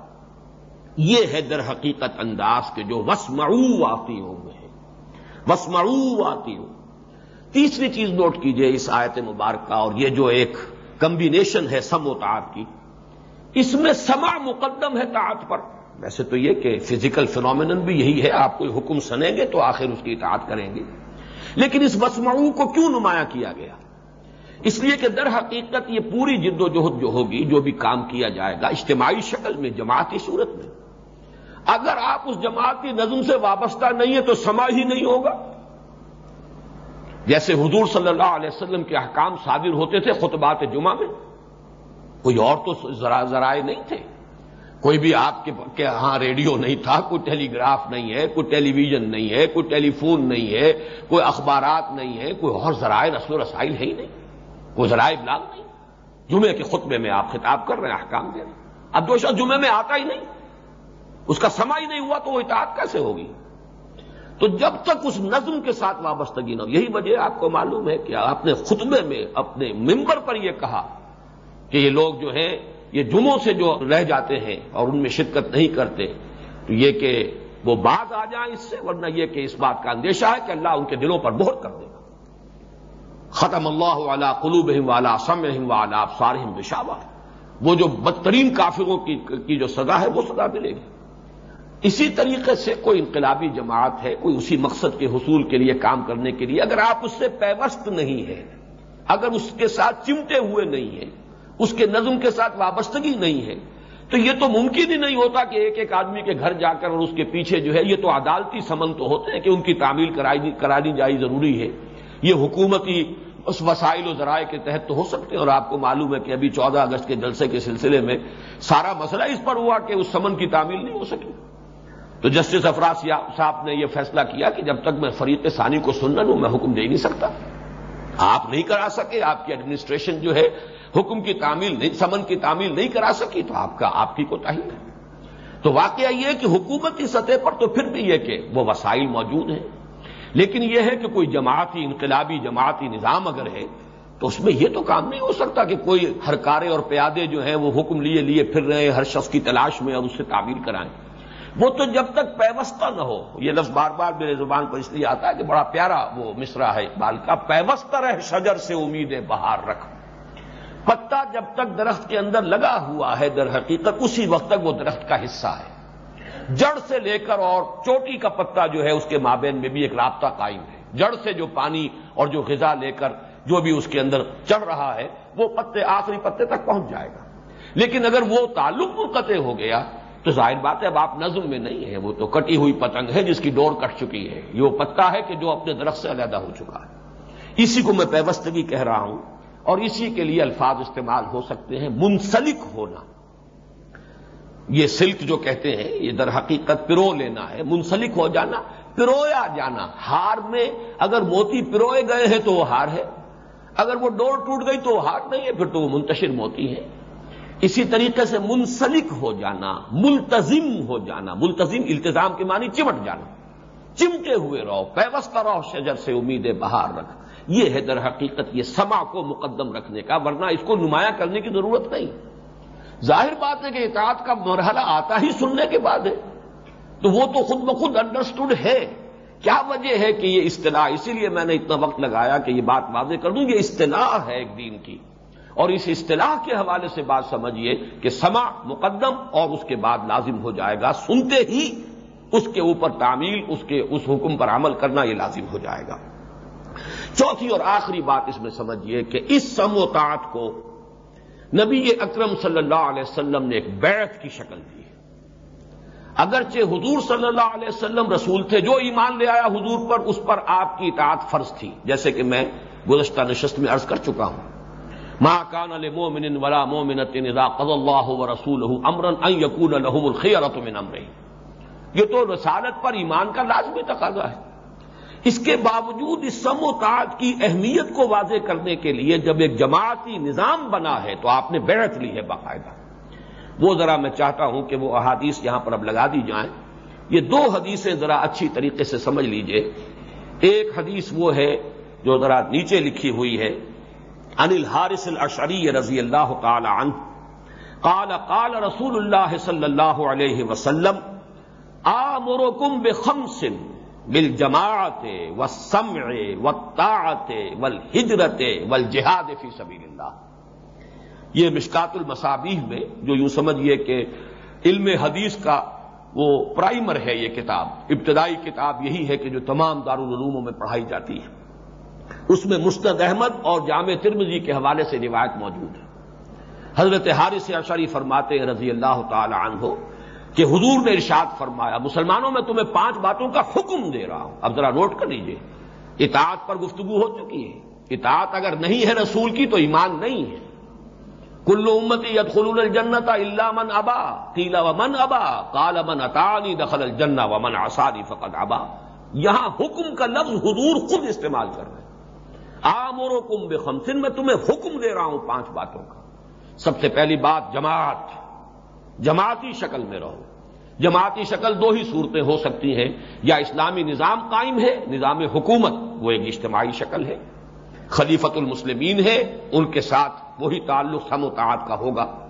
یہ ہے در حقیقت انداز کے جو وسمعو آتی ہوں میں وسمعو آتی ہوں تیسری چیز نوٹ کیجیے اس آیت مبارکہ اور یہ جو ایک کمبینیشن ہے سم و تعت کی، اس میں سما مقدم ہے تعت پر۔ ویسے تو یہ کہ فزیکل فینومین بھی یہی ہے، آپ کوئی حکم سنیں گے تو آخر اس کی اطاعت کریں گے۔ لیکن اس مسمعو کو کیوں نمایاں کیا گیا؟ اس لیے کہ در حقیقت یہ پوری جد و جہد جو ہوگی، جو بھی کام کیا جائے گا اجتماعی شکل میں جماعتی صورت میں، اگر آپ اس جماعتی نظم سے وابستہ نہیں ہیں تو سما ہی نہیں ہوگا۔ جیسے حضور صلی اللہ علیہ وسلم کے احکام صادر ہوتے تھے خطبات جمعہ میں، کوئی اور تو ذرائع نہیں تھے۔ کوئی بھی آپ کے ہاں ریڈیو نہیں تھا، کوئی ٹیلی گراف نہیں ہے، کوئی ٹیلی ویژن نہیں ہے، کوئی ٹیلی فون نہیں ہے، کوئی اخبارات نہیں ہے، کوئی اور ذرائع رسل و رسائل ہے ہی نہیں۔ کوئی ذرائع ابلاغ نہیں۔ جمعے کے خطبے میں آپ خطاب کر رہے ہیں، احکام دے رہے ہیں۔ اب جو شخص جمعے میں آتا ہی نہیں، اس کا سما ہی نہیں ہوا تو وہ اطاعت کیسے ہوگی؟ تو جب تک اس نظم کے ساتھ وابستگی نہ ہو، یہی وجہ آپ کو معلوم ہے کہ آپ نے خطبے میں اپنے ممبر پر یہ کہا کہ یہ لوگ جو ہیں، یہ جمعوں سے جو رہ جاتے ہیں اور ان میں شرکت نہیں کرتے، تو یہ کہ وہ بعد آ جائیں اس سے، ورنہ یہ کہ اس بات کا اندیشہ ہے کہ اللہ ان کے دلوں پر بہت کر دے گا۔ ختم اللہ والا قلوب والا سم والا سارہم بشاوا وہ جو بدترین کافروں کی جو سزا ہے، وہ سزا ملے گی۔ اسی طریقے سے کوئی انقلابی جماعت ہے، کوئی اسی مقصد کے حصول کے لیے کام کرنے کے لیے، اگر آپ اس سے پیوست نہیں ہے اگر اس کے ساتھ چمٹے ہوئے نہیں ہیں، اس کے نظم کے ساتھ وابستگی نہیں ہے، تو یہ تو ممکن ہی نہیں ہوتا کہ ایک ایک آدمی کے گھر جا کر اور اس کے پیچھے جو ہے، یہ تو عدالتی سمن تو ہوتے ہیں کہ ان کی تعمیل کرانی جائی ضروری ہے۔ یہ حکومتی اس وسائل و ذرائع کے تحت تو ہو سکتے ہیں اور آپ کو معلوم ہے کہ ابھی چودہ اگست کے جلسے کے سلسلے میں سارا مسئلہ اس پر ہوا کہ اس سمن کی تعمیل نہیں ہو سکی۔ تو جسٹس افراز صاحب نے یہ فیصلہ کیا کہ جب تک میں فریق ثانی کو سننا لوں میں حکم دے نہیں سکتا۔ آپ نہیں کرا سکے، آپ کی ایڈمنسٹریشن جو ہے، حکم کی تعمیل نہیں سمن کی تعمیل نہیں کرا سکی، تو آپ کا آپ کی کوتا ہے۔ تو واقعہ یہ کہ حکومتی سطح پر تو پھر بھی یہ کہ وہ وسائل موجود ہیں۔ لیکن یہ ہے کہ کوئی جماعتی انقلابی جماعتی نظام اگر ہے، تو اس میں یہ تو کام نہیں ہو سکتا کہ کوئی ہر کارے اور پیادے جو ہیں، وہ حکم لیے لیے پھر رہے ہیں، ہر شخص کی تلاش میں اور اس سے تعمیر کرائیں۔ وہ تو جب تک پیوستہ نہ ہو۔ یہ لفظ بار بار میرے زبان پر اس لیے آتا ہے کہ بڑا پیارا وہ مصرا ہے اقبال کا۔ پیوستہ رہ شجر سے امید بہار رکھ۔ پتا جب تک درخت کے اندر لگا ہوا ہے، در حقیقت اسی وقت تک وہ درخت کا حصہ ہے۔ جڑ سے لے کر اور چوٹی کا پتا جو ہے، اس کے مابین میں بھی ایک رابطہ قائم ہے۔ جڑ سے جو پانی اور جو غذا لے کر جو بھی اس کے اندر چڑھ رہا ہے، وہ پتے، آخری پتے تک پہنچ جائے گا۔ لیکن اگر وہ تعلق منقطع ہو گیا تو ظاہر بات ہے اب آپ نظم میں نہیں ہے وہ تو کٹی ہوئی پتنگ ہے جس کی ڈور کٹ چکی ہے۔ یہ وہ پتا ہے کہ جو اپنے درخت سے علیحدہ ہو چکا ہے۔ اسی کو میں پیوستگی کہہ رہا ہوں اور اسی کے لیے الفاظ استعمال ہو سکتے ہیں منسلک ہونا۔ یہ سلک جو کہتے ہیں، یہ در حقیقت پرو لینا ہے، منسلک ہو جانا، پرویا جانا۔ ہار میں اگر موتی پروئے گئے ہیں تو وہ ہار ہے۔ اگر وہ ڈور ٹوٹ گئی تو وہ ہار نہیں ہے، پھر تو وہ منتشر موتی ہے اسی طریقے سے منسلک ہو جانا ملتظم ہو جانا ملتظم التظام کے معنی چمٹ جانا۔ چمٹے ہوئے رہو، پیوستہ رہو، شجر سے امیدیں بہار رکھ۔ یہ ہے در حقیقت یہ سما کو مقدم رکھنے کا، ورنہ اس کو نمایاں کرنے کی ضرورت نہیں۔ ظاہر بات ہے کہ اطاعت کا مرحلہ آتا ہی سننے کے بعد ہے۔ تو وہ تو خود بخود انڈرسٹوڈ ہے۔ کیا وجہ ہے کہ یہ اصطلاح؟ اسی لیے میں نے اتنا وقت لگایا کہ یہ بات واضح کر دوں، یہ اصطلاح ہے ایک دین کی۔ اور اس اصطلاح کے حوالے سے بات سمجھیے کہ سما مقدم اور اس کے بعد لازم ہو جائے گا، سنتے ہی اس کے اوپر تعمیل، اس کے، اس حکم پر عمل کرنا یہ لازم ہو جائے گا۔ چوتھی اور آخری بات اس میں سمجھیے کہ اس سم کو نبی اکرم صلی اللہ علیہ وسلم نے ایک بیعت کی شکل دی۔ اگرچہ حضور صلی اللہ علیہ وسلم رسول تھے، جو ایمان لے آیا حضور پر، اس پر آپ کی اطاعت فرض تھی۔ جیسے کہ میں گزشتہ نشست میں عرض کر چکا ہوں۔ ماں کان المومن ولا مومنت اذا قضى الله ورسوله امرا ان يكون لهم الخيره من امره یہ تو رسالت پر ایمان کا لازمی تقاضا ہے۔ اس کے باوجود اس سم و تعت کی اہمیت کو واضح کرنے کے لیے جب ایک جماعتی نظام بنا ہے تو آپ نے بیعت لی ہے باقاعدہ۔ وہ ذرا میں چاہتا ہوں کہ وہ احادیث یہاں پر اب لگا دی جائیں۔ یہ دو حدیثیں ذرا اچھی طریقے سے سمجھ لیجیے۔ ایک حدیث وہ ہے جو ذرا نیچے لکھی ہوئی ہے۔ عن الحارث الاشعری رضی اللہ تعالی عنہ قال قال رسول اللہ صلی اللہ علیہ وسلم آمرکم بخمس بالجماعت والسمع والطاعت والہجرت والجہاد فی سبیل اللہ یہ مشکات المصابیح میں جو یوں سمجھئے کہ علم حدیث کا وہ پرائمر ہے یہ کتاب، ابتدائی کتاب یہی ہے کہ جو تمام دارالعلوموں میں پڑھائی جاتی ہے۔ اس میں مستد احمد اور جامع ترمزی کے حوالے سے روایت موجود ہے۔ حضرت حارث اشری فرماتے ہیں رضی اللہ تعالی عنہ کہ حضور نے ارشاد فرمایا، مسلمانوں میں تمہیں پانچ باتوں کا حکم دے رہا ہوں۔ اب ذرا نوٹ کر لیجیے، اطاعت پر گفتگو ہو چکی ہے۔ اطاعت اگر نہیں ہے رسول کی تو ایمان نہیں ہے۔ کل امتی یدخلون الجنت اللہ من ابا تیلا و من ابا کال من اطانی دخل الجنہ و من آسانی فقط ابا۔ یہاں حکم کا لفظ حضور خود استعمال کر رہے ہیں۔ آمور کم بے خمسن میں تمہیں حکم دے رہا ہوں پانچ باتوں کا۔ سب سے پہلی بات، جماعت۔ جماعتی شکل میں رہو۔ جماعتی شکل دو ہی صورتیں ہو سکتی ہیں۔ یا اسلامی نظام قائم ہے، نظام حکومت، وہ ایک اجتماعی شکل ہے۔ خلیفت المسلمین ہے، ان کے ساتھ وہی تعلق سم و تعات کا ہوگا۔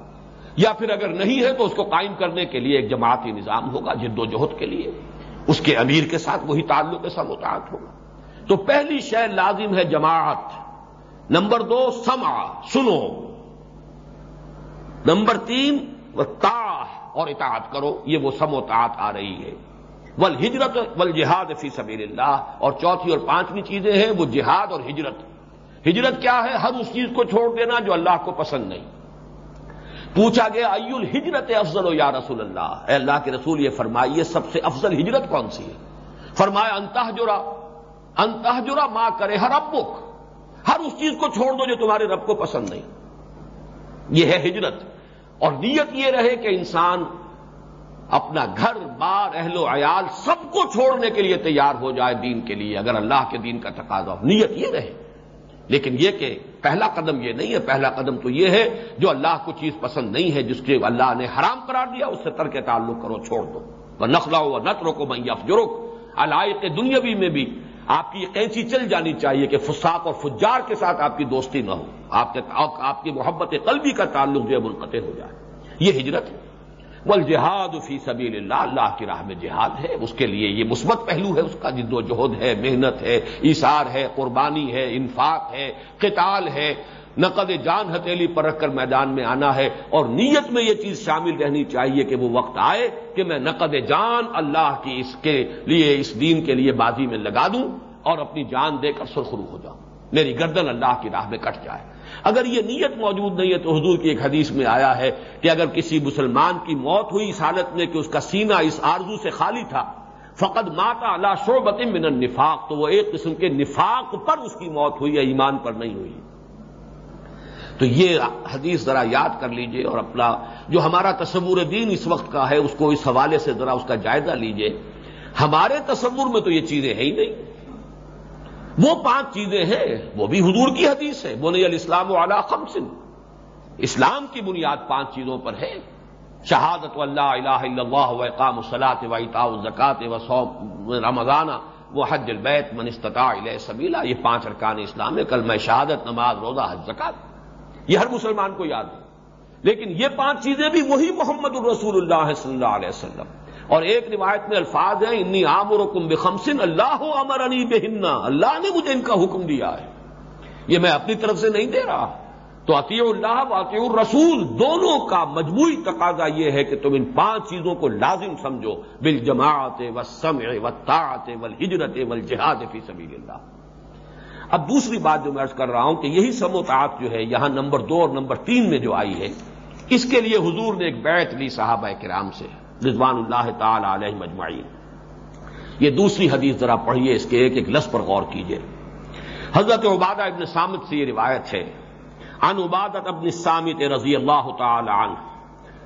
یا پھر اگر نہیں ہے تو اس کو قائم کرنے کے لیے ایک جماعتی نظام ہوگا، جد و جہد کے لیے۔ اس کے امیر کے ساتھ وہی تعلق سم و تعات ہوگا۔ تو پہلی شے لازم ہے جماعت. نمبر دو سما سنو. نمبر تین وہ اور اطاعت کرو، یہ وہ سم و تعت آ رہی ہے. ول ہجرت ول جہاد فی سبیل اللہ اور چوتھی اور پانچویں چیزیں ہیں، وہ جہاد اور ہجرت. ہجرت کیا ہے؟ ہر اس چیز کو چھوڑ دینا جو اللہ کو پسند نہیں. پوچھا گیا ای الحجرت افضل و یا رسول اللہ؟ اے اللہ کے رسول، یہ فرمائیے، سب سے افضل ہجرت کون سی ہے؟ فرمایا انتہ جرا انتہ جرا ماں کرے ہر ابک ہر اس چیز کو چھوڑ دو جو تمہارے رب کو پسند نہیں۔ یہ ہے ہجرت۔ اور نیت یہ رہے کہ انسان اپنا گھر، بار، اہل و عیال سب کو چھوڑنے کے لیے تیار ہو جائے دین کے لیے، اگر اللہ کے دین کا تقاضا ہو۔ نیت یہ رہے۔ لیکن یہ کہ پہلا قدم یہ نہیں ہے، پہلا قدم تو یہ ہے، جو اللہ کو چیز پسند نہیں ہے، جس کے اللہ نے حرام قرار دیا، اس سے تر کے تعلق کرو، چھوڑ دو۔ وہ نخلا ہو نت روکو میں افجرک علائق دنیاوی میں بھی آپ کی قینچی چل جانی چاہیے کہ فساق اور فجار کے ساتھ آپ کی دوستی نہ ہو۔ آپ کے آپ کی محبت قلبی کا تعلق جو ہے منقطع ہو جائے۔ یہ ہجرت ہے۔ بل جہاد فی سبیل اللہ اللہ کی راہ میں جہاد ہے۔ اس کے لیے یہ مثبت پہلو ہے۔ اس کا جد و جہد ہے، محنت ہے اشار ہے، قربانی ہے، انفاق ہے، قتال ہے۔ نقد جان ہتھیلی پر رکھ کر میدان میں آنا ہے اور نیت میں یہ چیز شامل رہنی چاہیے کہ وہ وقت آئے کہ میں نقد جان اللہ کی اس کے لیے اس دین کے لیے بازی میں لگا دوں اور اپنی جان دے کر سرخرو ہو جاؤں۔ میری گردن اللہ کی راہ میں کٹ جائے۔ اگر یہ نیت موجود نہیں ہے تو حضور کی ایک حدیث میں آیا ہے کہ اگر کسی مسلمان کی موت ہوئی اس حالت میں کہ اس کا سینہ اس آرزو سے خالی تھا فقط ماتا اللہ شعبت من النفاق، تو وہ ایک قسم کے نفاق پر اس کی موت ہوئی ہے ایمان پر نہیں ہوئی۔ تو یہ حدیث ذرا یاد کر لیجیے اور اپنا جو ہمارا تصور دین اس وقت کا ہے اس کو اس حوالے سے ذرا اس کا جائزہ لیجیے۔ ہمارے تصور میں تو یہ چیزیں ہیں ہی نہیں۔ وہ پانچ چیزیں ہیں۔ وہ بھی حضور کی حدیث ہے۔ بنی الاسلام والا خمسن اسلام کی بنیاد پانچ چیزوں پر ہے۔ شہادت اللہ الہ الا اللہ و اقام الصلاۃ و اطاء الزکات و صوم رمضان و حج البیت من استطاع الیہ سبیلا۔ یہ پانچ ارکان اسلام ہے کل میں شہادت، نماز، روزہ، حج زکات یہ ہر مسلمان کو یاد ہے۔ لیکن یہ پانچ چیزیں بھی وہی محمد الرسول اللہ صلی اللہ علیہ وسلم۔ اور ایک روایت میں الفاظ ہیں، انی عامر و کم بخمسن، اللہ امر عنی بہننا اللہ نے مجھے ان کا حکم دیا ہے۔ یہ میں اپنی طرف سے نہیں دے رہا۔ تو عطی اللہ و عطی الرسول، دونوں کا مجموعی تقاضا یہ ہے کہ تم ان پانچ چیزوں کو لازم سمجھو۔ بل جماعت و سمع و طاعت و ہجرت و جہاد فی سبیل اللہ۔ اب دوسری بات جو میں ارض کر رہا ہوں کہ یہی سموتاعت جو ہے، یہاں نمبر دو اور نمبر تین میں جو آئی ہے، اس کے لیے حضور نے ایک بیعت لی صحابہ کرام سے، رضوان اللہ تعالی علیہ مجمعین یہ دوسری حدیث ذرا پڑھیے، اس کے ایک ایک لفظ پر غور کیجیے حضرت عبادہ ابن سامت سے یہ روایت ہے ان عبادت ابن سامت رضی اللہ تعالی عنہ،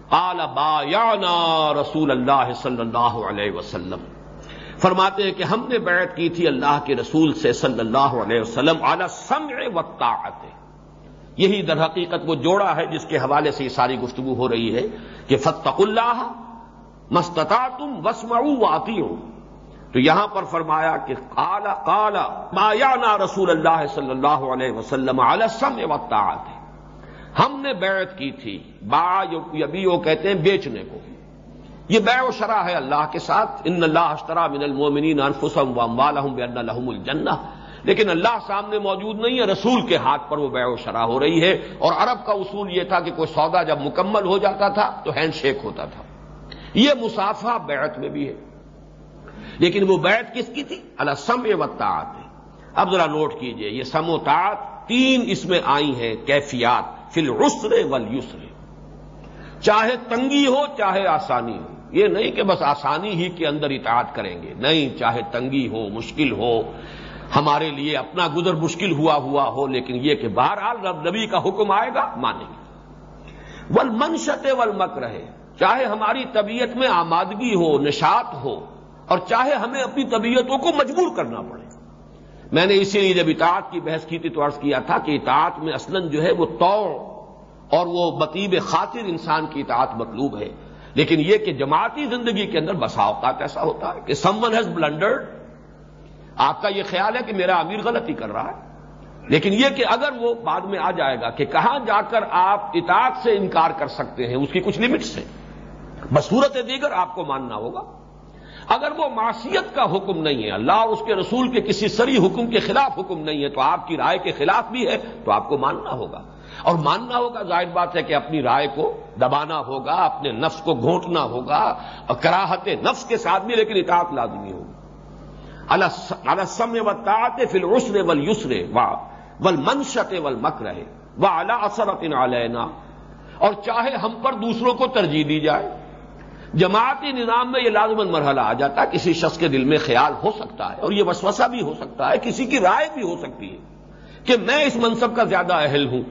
قال بایعنا رسول اللہ صلی اللہ علیہ وسلم۔ فرماتے ہیں کہ ہم نے بیعت کی تھی اللہ کے رسول سے صلی اللہ علیہ وسلم اعلی سمع و طاعت یہی در حقیقت وہ جوڑا ہے جس کے حوالے سے یہ ساری گفتگو ہو رہی ہے کہ فتق اللہ مستتا تم وسم آتی ہو تو یہاں پر فرمایا کہ کالا کالا مایانا یعنی رسول اللہ صلی اللہ علیہ وسلم علسم وقت ہم نے بیعت کی تھی، با یبی وہ کہتے ہیں بیچنے کو۔ یہ بے و شرح ہے اللہ کے ساتھ۔ ان اللہ اشترا من المومنین انفسم و اموالہم بان لہم الجنہ۔ لیکن اللہ سامنے موجود نہیں ہے، رسول کے ہاتھ پر وہ بے و شرح ہو رہی ہے۔ اور عرب کا اصول یہ تھا کہ کوئی سودا جب مکمل ہو جاتا تھا تو ہینڈ شیک ہوتا تھا۔ یہ مسافہ بیعت میں بھی ہے۔ لیکن وہ بیعت کس کی تھی؟ اللہ سم وطاعت اب ذرا نوٹ کیجیے، یہ سم و تین اس میں آئی ہیں، کیفیات۔ فل رسر ول چاہے تنگی ہو، چاہے آسانی ہو۔ یہ نہیں کہ بس آسانی ہی کے اندر اطاعت کریں گے۔ نہیں، چاہے تنگی ہو، مشکل ہو، ہمارے لیے اپنا گزر مشکل ہوا ہوا ہو، لیکن یہ کہ بہرحال رب نبی کا حکم آئے گا، مانیں گے۔ ول منشت ول مک رہے چاہے ہماری طبیعت میں آمادگی ہو نشات ہو، اور چاہے ہمیں اپنی طبیعتوں کو مجبور کرنا پڑے۔ میں نے اسی لیے جب اطاعت کی بحث کی تھی تو عرض کیا تھا کہ اطاعت میں اصلاً جو ہے وہ توڑ اور وہ بطیب خاطر انسان کی اطاعت مطلوب ہے۔ لیکن یہ کہ جماعتی زندگی کے اندر بسا اوقات ایسا ہوتا ہے کہ سم ون ہیز بلنڈرڈ آپ کا یہ خیال ہے کہ میرا امیر غلطی کر رہا ہے. لیکن یہ کہ اگر وہ بعد میں آ جائے گا کہ کہاں جا کر آپ اطاعت سے انکار کر سکتے ہیں، اس کی کچھ لمٹس ہیں. بصورت دیگر آپ کو ماننا ہوگا. اگر وہ معاشیت کا حکم نہیں ہے، اللہ اور اس کے رسول کے کسی سری حکم کے خلاف حکم نہیں ہے، تو آپ کی رائے کے خلاف بھی ہے، تو آپ کو ماننا ہوگا. اور ماننا ہوگا، ظاہر بات ہے کہ اپنی رائے کو دبانا ہوگا، اپنے نفس کو گھونٹنا ہوگا، اور کراہت نفس کے ساتھ بھی، لیکن اطاعت لازمی ہوگی۔ السم و تعت فل عسرے ول یسرے ول منشت ول مک رہے وہ اعلی اثرت علینا۔ اور چاہے ہم پر دوسروں کو ترجیح دی جائے، جماعتی نظام میں یہ لازمن مرحلہ آ جاتا ہے کسی شخص کے دل میں خیال ہو سکتا ہے، اور یہ وسوسہ بھی ہو سکتا ہے، کسی کی رائے بھی ہو سکتی ہے کہ میں اس منصب کا زیادہ اہل ہوں۔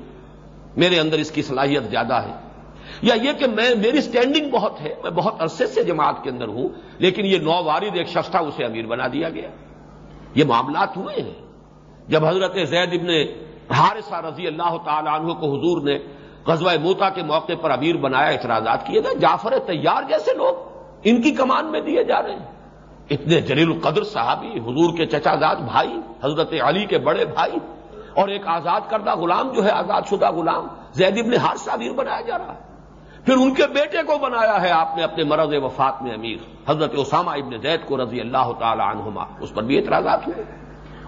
میرے اندر اس کی صلاحیت زیادہ ہے۔ یا یہ کہ میں میری سٹینڈنگ بہت ہے۔ میں بہت عرصے سے جماعت کے اندر ہوں، لیکن یہ نو وارد ایک شخص تھا، اسے امیر بنا دیا گیا۔ یہ معاملات ہوئے ہیں۔ جب حضرت زید ابن حارثہ رضی اللہ تعالی عنہ کو حضور نے غزوہ موتا کے موقع پر امیر بنایا، اعتراضات کیے گئے، جعفر تیار جیسے لوگ ان کی کمان میں دیے جا رہے ہیں۔ اتنے جلیل القدر صحابی، حضور کے چچا زاد بھائی، حضرت علی کے بڑے بھائی اور ایک آزاد کردہ غلام جو ہے، آزاد شدہ غلام، زید ابن حارثہ امیر بنایا جا رہا ہے۔ پھر ان کے بیٹے کو بنایا ہے آپ نے اپنے مرض وفات میں امیر۔ حضرت اسامہ ابن زید کو رضی اللہ تعالی عنہما۔ اس پر بھی اعتراضات ہوئے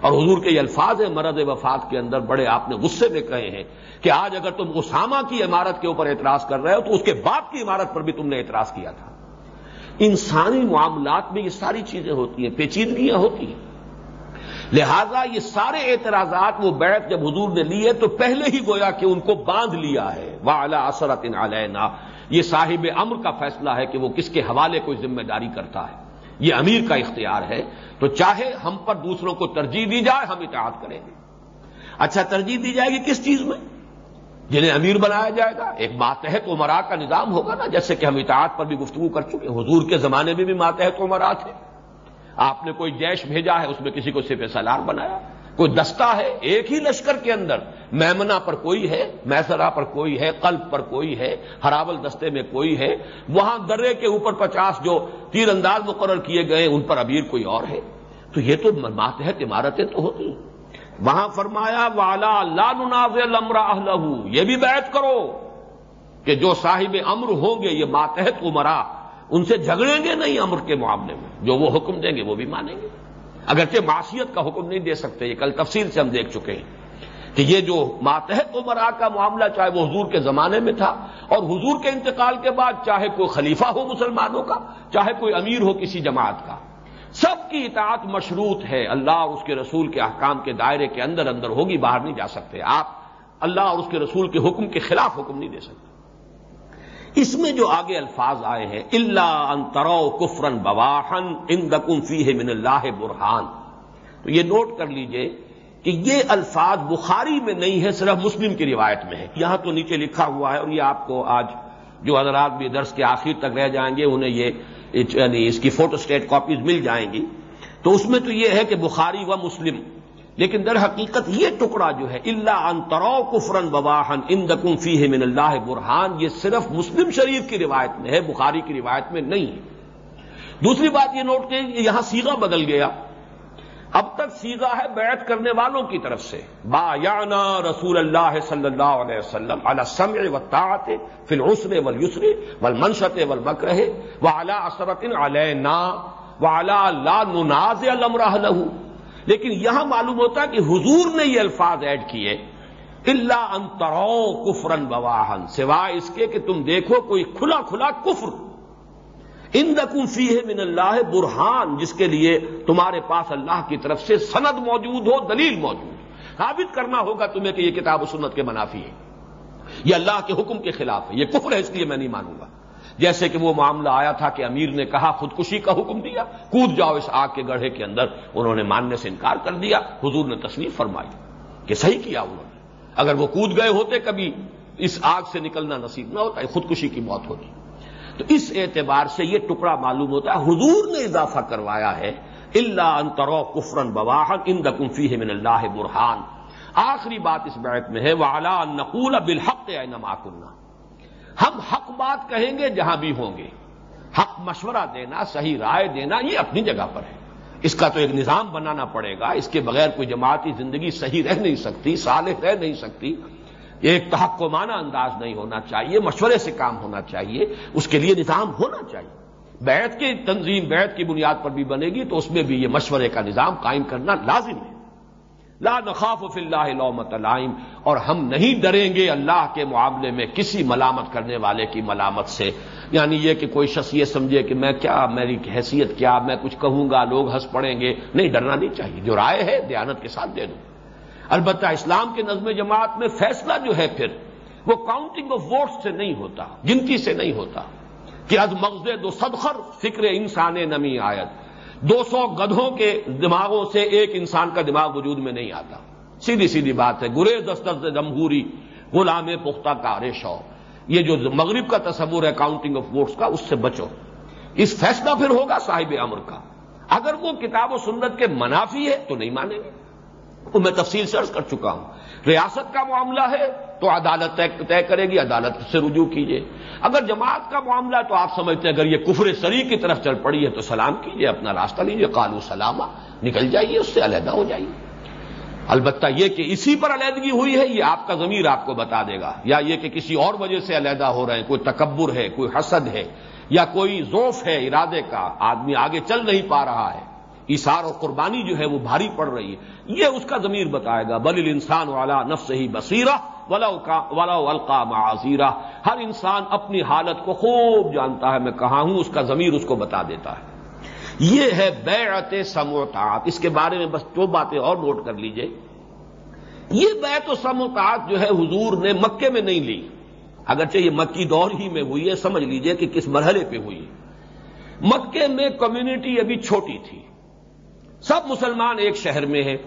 اور حضور کے یہ الفاظ ہیں، مرض وفات کے اندر بڑے آپ نے غصے میں کہے ہیں کہ آج اگر تم اسامہ کی عمارت کے اوپر اعتراض کر رہے ہو، تو اس کے باپ کی عمارت پر بھی تم نے اعتراض کیا تھا۔ انسانی معاملات میں یہ ساری چیزیں ہوتی ہیں، پیچیدگیاں ہوتی ہیں۔ لہذا یہ سارے اعتراضات وہ بیعت جب حضور نے لیے تو پہلے ہی گویا کہ ان کو باندھ لیا ہے۔ وہ اثرت علینا یہ صاحب امر کا فیصلہ ہے کہ وہ کس کے حوالے کوئی ذمہ داری کرتا ہے۔ یہ امیر کا اختیار ہے۔ تو چاہے ہم پر دوسروں کو ترجیح دی جائے، ہم اطاعت کریں گے۔ اچھا ترجیح دی جائے گی کس چیز میں؟ جنہیں امیر بنایا جائے گا۔ ایک ماتحت عمرا کا نظام ہوگا نا، جیسے کہ ہم اطاعت پر بھی گفتگو کر چکے حضور کے زمانے میں بھی ماتحت عمرا تھے۔ آپ نے کوئی جیش بھیجا ہے اس میں کسی کو صرف سالار بنایا؟ کوئی دستہ ہے ایک ہی لشکر کے اندر؟ میمنا پر کوئی ہے؟ میسرا پر کوئی ہے؟ قلب پر کوئی ہے؟ ہراول دستے میں کوئی ہے؟ وہاں درے کے اوپر پچاس جو تیر انداز مقرر کیے گئے ان پر ابیر کوئی اور ہے؟ تو یہ تو ماتحت عمارتیں تو ہوتی وہاں فرمایا والا لاناز المرا یہ بھی بیعت کرو کہ جو صاحب امر ہوں گے، یہ ماتحت عمرا ان سے جھگڑیں گے نہیں امر کے معاملے میں۔ جو وہ حکم دیں گے وہ بھی مانیں گے۔ اگرچہ معاشیت کا حکم نہیں دے سکتے، یہ کل تفصیل سے ہم دیکھ چکے ہیں کہ یہ جو ماتحت عمرا کا معاملہ چاہے وہ حضور کے زمانے میں تھا، اور حضور کے انتقال کے بعد چاہے کوئی خلیفہ ہو مسلمانوں کا، چاہے کوئی امیر ہو کسی جماعت کا، سب کی اطاعت مشروط ہے۔ اللہ اور اس کے رسول کے احکام کے دائرے کے اندر اندر ہوگی، باہر نہیں جا سکتے۔ آپ اللہ اور اس کے رسول کے حکم کے خلاف حکم نہیں دے سکتے۔ اس میں جو آگے الفاظ آئے ہیں اللہ انترو کفرن بواہن ان دکم فی ہے من اللہ برہان تو یہ نوٹ کر لیجیے کہ یہ الفاظ بخاری میں نہیں ہے صرف مسلم کی روایت میں ہے یہاں تو نیچے لکھا ہوا ہے اور یہ آپ کو آج جو حضرات بھی درس کے آخر تک رہ جائیں گے، انہیں یہ یعنی اس کی فوٹو اسٹیٹ کاپیز مل جائیں گی۔ تو اس میں تو یہ ہے کہ بخاری و مسلم لیکن در حقیقت یہ ٹکڑا جو ہے اللہ انترو کفرن بواہن ان دکم فی ہے من اللہ برہان یہ صرف مسلم شریف کی روایت میں ہے، بخاری کی روایت میں نہیں ہے۔ دوسری بات یہ نوٹ کہ یہاں سیگا بدل گیا۔ اب تک سیگا ہے بیعت کرنے والوں کی طرف سے۔ با یانا رسول اللہ صلی اللہ علیہ وسلم اعلی سمع و طاعت فی العسر والیسر والمنشط والمکرہ وعلی اثرت علینا وعلی لا ننازع الامر له۔ لیکن یہاں معلوم ہوتا ہے کہ حضور نے یہ الفاظ ایڈ کیے اللہ انترو کفرن بواہن سوائے اس کے کہ تم دیکھو کوئی کھلا کھلا کفر۔ ان فی ہے من اللہ برہان جس کے لیے تمہارے پاس اللہ کی طرف سے سند موجود ہو، دلیل موجود۔ ثابت کرنا ہوگا تمہیں کہ یہ کتاب و سنت کے منافی ہے۔ یہ اللہ کے حکم کے خلاف ہے، یہ کفر ہے، اس لیے میں نہیں مانوں گا۔ جیسے کہ وہ معاملہ آیا تھا کہ امیر نے کہا، خودکشی کا حکم دیا، کود جاؤ اس آگ کے گڑھے کے اندر۔ انہوں نے ماننے سے انکار کر دیا، حضور نے تصویر فرمائی کہ صحیح کیا انہوں نے۔ اگر وہ کود گئے ہوتے کبھی، اس آگ سے نکلنا نصیب نہ ہوتا، خودکشی کی موت ہوتی۔ تو اس اعتبار سے یہ ٹکڑا معلوم ہوتا ہے، حضور نے اضافہ کروایا ہے اللہ انترو کفرن بواہ ان دکنفی من اللہ برحان آخری بات اس بیت میں ہے وہ اعلیٰ نقول بالحق نما کرنا ہم حق بات کہیں گے جہاں بھی ہوں گے۔ حق مشورہ دینا، صحیح رائے دینا، یہ اپنی جگہ پر ہے۔ اس کا تو ایک نظام بنانا پڑے گا۔ اس کے بغیر کوئی جماعتی زندگی صحیح رہ نہیں سکتی، صالح رہ نہیں سکتی۔ ایک تحقمانہ انداز نہیں ہونا چاہیے، مشورے سے کام ہونا چاہیے۔ اس کے لیے نظام ہونا چاہیے۔ بیعت کی تنظیم، بیعت کی بنیاد پر بھی بنے گی تو اس میں بھی یہ مشورے کا نظام قائم کرنا لازم ہے۔ لا نخاف فی اللہ لومت علائم اور ہم نہیں ڈریں گے اللہ کے معاملے میں کسی ملامت کرنے والے کی ملامت سے یعنی یہ کہ کوئی شخص یہ سمجھے کہ میں کیا میری حیثیت کیا میں کچھ کہوں گا لوگ ہنس پڑیں گے نہیں ڈرنا نہیں چاہیے جو رائے ہے دیانت کے ساتھ دے دوں البتہ اسلام کے نظم جماعت میں فیصلہ جو ہے پھر وہ کاؤنٹنگ آف ووٹس سے نہیں ہوتا، گنتی سے نہیں ہوتا کہ از مغز دو صدخر، فکر انسان نمی آیت۔ دو سو گدھوں کے دماغوں سے ایک انسان کا دماغ وجود میں نہیں آتا۔ سیدھی سیدھی بات ہے گرے دستر جمہوری غلام پختہ کا ریشو یہ جو مغرب کا تصور ہے کاؤنٹنگ آف ووٹس کا، اس سے بچو۔ اس فیصلہ پھر ہوگا صاحب امر کا۔ اگر وہ کتاب و سنت کے منافی ہے تو نہیں مانیں گے۔ وہ میں تفصیل سے کر چکا ہوں۔ ریاست کا معاملہ ہے۔ تو عدالت طے کرے گی، عدالت سے رجوع کیجیے اگر جماعت کا معاملہ ہے تو آپ سمجھتے ہیں اگر یہ کفر سری کی طرف چل پڑی ہے تو سلام کیجیے اپنا راستہ لیجیے کالو سلامہ نکل جائیے اس سے، علیحدہ ہو جائیے۔ البتہ یہ کہ اسی پر علیحدگی ہوئی ہے، یہ آپ کا ضمیر آپ کو بتا دے گا۔ یا یہ کہ کسی اور وجہ سے علیحدہ ہو رہے ہیں، کوئی تکبر ہے، کوئی حسد ہے، یا کوئی ذوف ہے ارادے کا، آدمی آگے چل نہیں پا رہا ہے۔ اشار اور قربانی جو ہے وہ بھاری پڑ رہی ہے۔ یہ اس کا ضمیر بتائے گا۔ بل انسان والا نفس ہی بصیرہ۔ ولا القا معذیرہ ہر انسان اپنی حالت کو خوب جانتا ہے، میں کہاں ہوں، اس کا ضمیر اس کو بتا دیتا ہے۔ یہ ہے بیعت سموتات اس کے بارے میں بس دو باتیں اور نوٹ کر لیجیے۔ یہ بیعت و سموتات جو ہے حضور نے مکے میں نہیں لی۔ اگرچہ یہ مکی دور ہی میں ہوئی ہے، سمجھ لیجیے کہ کس مرحلے پہ ہوئی۔ مکے میں کمیونٹی ابھی چھوٹی تھی۔ سب مسلمان ایک شہر میں ہیں۔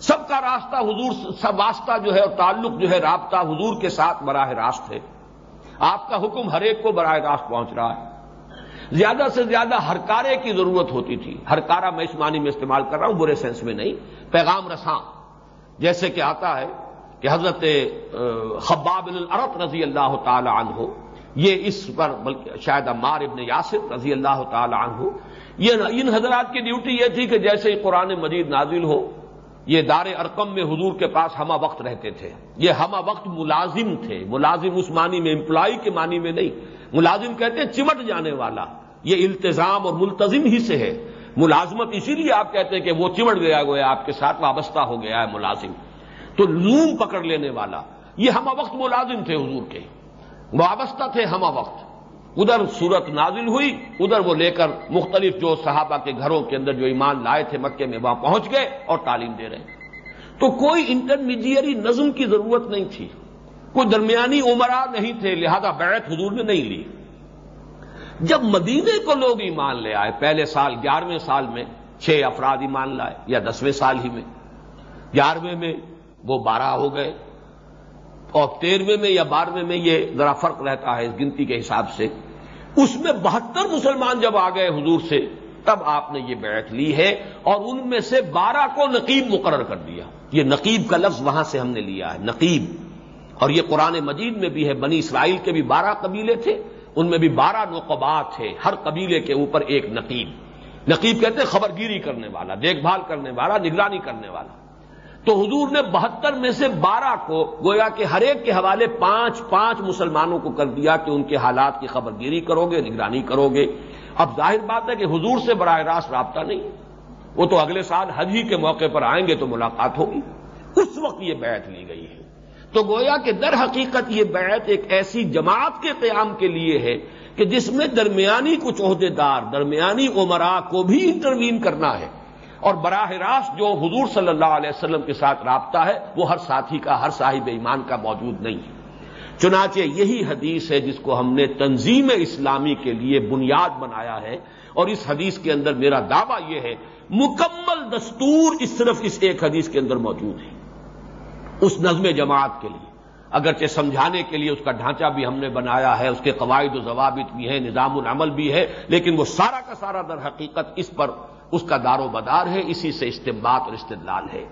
سب کا راستہ حضور سب واسطہ جو ہے اور تعلق جو ہے رابطہ حضور کے ساتھ براہ راست ہے۔ آپ کا حکم ہر ایک کو براہ راست پہنچ رہا ہے۔ زیادہ سے زیادہ ہرکارے کی ضرورت ہوتی تھی۔ ہرکارا میں اس معنی میں استعمال کر رہا ہوں، برے سینس میں نہیں۔ پیغام رساں۔ جیسے کہ آتا ہے کہ حضرت خباب العرت رضی اللہ تعالی عنہ، یہ اس پر بلکہ شاید عمار ابن یاسر رضی اللہ تعالی عنہ، یہ ان حضرات کی ڈیوٹی یہ تھی کہ جیسے ہی قرآن مجید نازل ہو یہ دار ارکم میں حضور کے پاس ہما وقت رہتے تھے۔ یہ ہما وقت ملازم تھے۔ ملازم اس معنی میں امپلائی کے معنی میں نہیں۔ ملازم کہتے ہیں چمٹ جانے والا۔ یہ التظام اور ملتظم ہی سے ہے۔ ملازمت اسی لیے آپ کہتے ہیں کہ وہ چمٹ گیا، گویا آپ کے ساتھ وابستہ ہو گیا ہے ملازم۔ تو لوم پکڑ لینے والا۔ یہ ہما وقت ملازم تھے حضور کے۔ وابستہ تھے ہما وقت۔ ادھر صورت نازل ہوئی، ادھر وہ لے کر مختلف جو صحابہ کے گھروں کے اندر جو ایمان لائے تھے مکے میں، وہاں پہنچ گئے اور تعلیم دے رہے تو کوئی انٹرمیڈیری نظم کی ضرورت نہیں تھی۔ کوئی درمیانی عمرہ نہیں تھے، لہذا بیعت حضور نے نہیں لی۔ جب مدینے کو لوگ ایمان لے آئے، پہلے سال، گیارہویں سال میں چھ افراد ایمان لائے، یا دسویں سال ہی میں، گیارہویں میں وہ بارہ ہو گئے۔ اور تیرہویں میں یا بارہویں میں یہ ذرا فرق رہتا ہے اس گنتی کے حساب سے۔ اس میں بہتر مسلمان جب آ گئے حضور سے، تب آپ نے یہ بیعت لی ہے اور ان میں سے بارہ کو نقیب مقرر کر دیا۔ یہ نقیب کا لفظ وہاں سے ہم نے لیا ہے، نقیب۔ اور یہ قرآن مجید میں بھی ہے، بنی اسرائیل کے بھی بارہ قبیلے تھے، ان میں بھی بارہ نقبات تھے، ہر قبیلے کے اوپر ایک نقیب۔ نقیب کہتے ہیں خبرگیری کرنے والا، دیکھ بھال کرنے والا، نگرانی کرنے والا۔ تو حضور نے بہتر میں سے بارہ کو گویا کہ ہر ایک کے حوالے پانچ پانچ مسلمانوں کو کر دیا کہ ان کے حالات کی خبرگیری کرو گے نگرانی کرو گے اب ظاہر بات ہے کہ حضور سے براہ راست رابطہ نہیں۔ وہ تو اگلے سال حج ہی کے موقع پر آئیں گے تو ملاقات ہوگی۔ اس وقت یہ بیعت لی گئی ہے۔ تو گویا کہ در حقیقت یہ بیعت ایک ایسی جماعت کے قیام کے لیے ہے کہ جس میں درمیانی کچھ عہدے دار درمیانی عمرا کو بھی انٹروین کرنا ہے۔ اور براہ راست جو حضور صلی اللہ علیہ وسلم کے ساتھ رابطہ ہے، وہ ہر ساتھی کا، ہر صاحب ایمان کا موجود نہیں ہے۔ چنانچہ یہی حدیث ہے جس کو ہم نے تنظیم اسلامی کے لیے بنیاد بنایا ہے۔ اور اس حدیث کے اندر میرا دعویٰ یہ ہے، مکمل دستور اس صرف اس ایک حدیث کے اندر موجود ہے۔ اس نظم جماعت کے لیے۔ اگرچہ سمجھانے کے لیے اس کا ڈھانچہ بھی ہم نے بنایا ہے، اس کے قواعد و ضوابط بھی ہیں، نظام العمل بھی ہے، لیکن وہ سارا کا سارا در حقیقت اس پر اس کا دار و بدار ہے، اسی سے استمباد اور استدلال ہے۔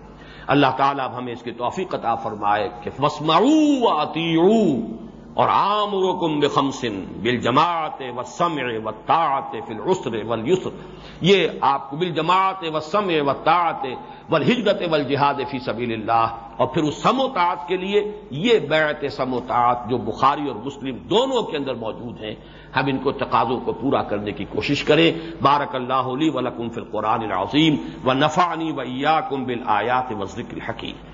اللہ تعالیٰ اب ہمیں اس کی توفیق عطا فرمائے کہ مسمعو اور عام رکم بخمسن بل جماعت و سم و تاعت فل عسر ول یہ آپ کو بل جماعت و سم و تاعت ول ہجرت ول جہاد فی سبیل اللہ اور پھر اس سم و تعت کے لیے یہ بیعت سم و تعت جو بخاری اور مسلم دونوں کے اندر موجود ہیں۔ ہم ان کو تقاضوں کو پورا کرنے کی کوشش کریں۔ بارک اللہ علی ولکم فی القرآن العظیم و نفعنی و کم بل آیات و ذکر حکیم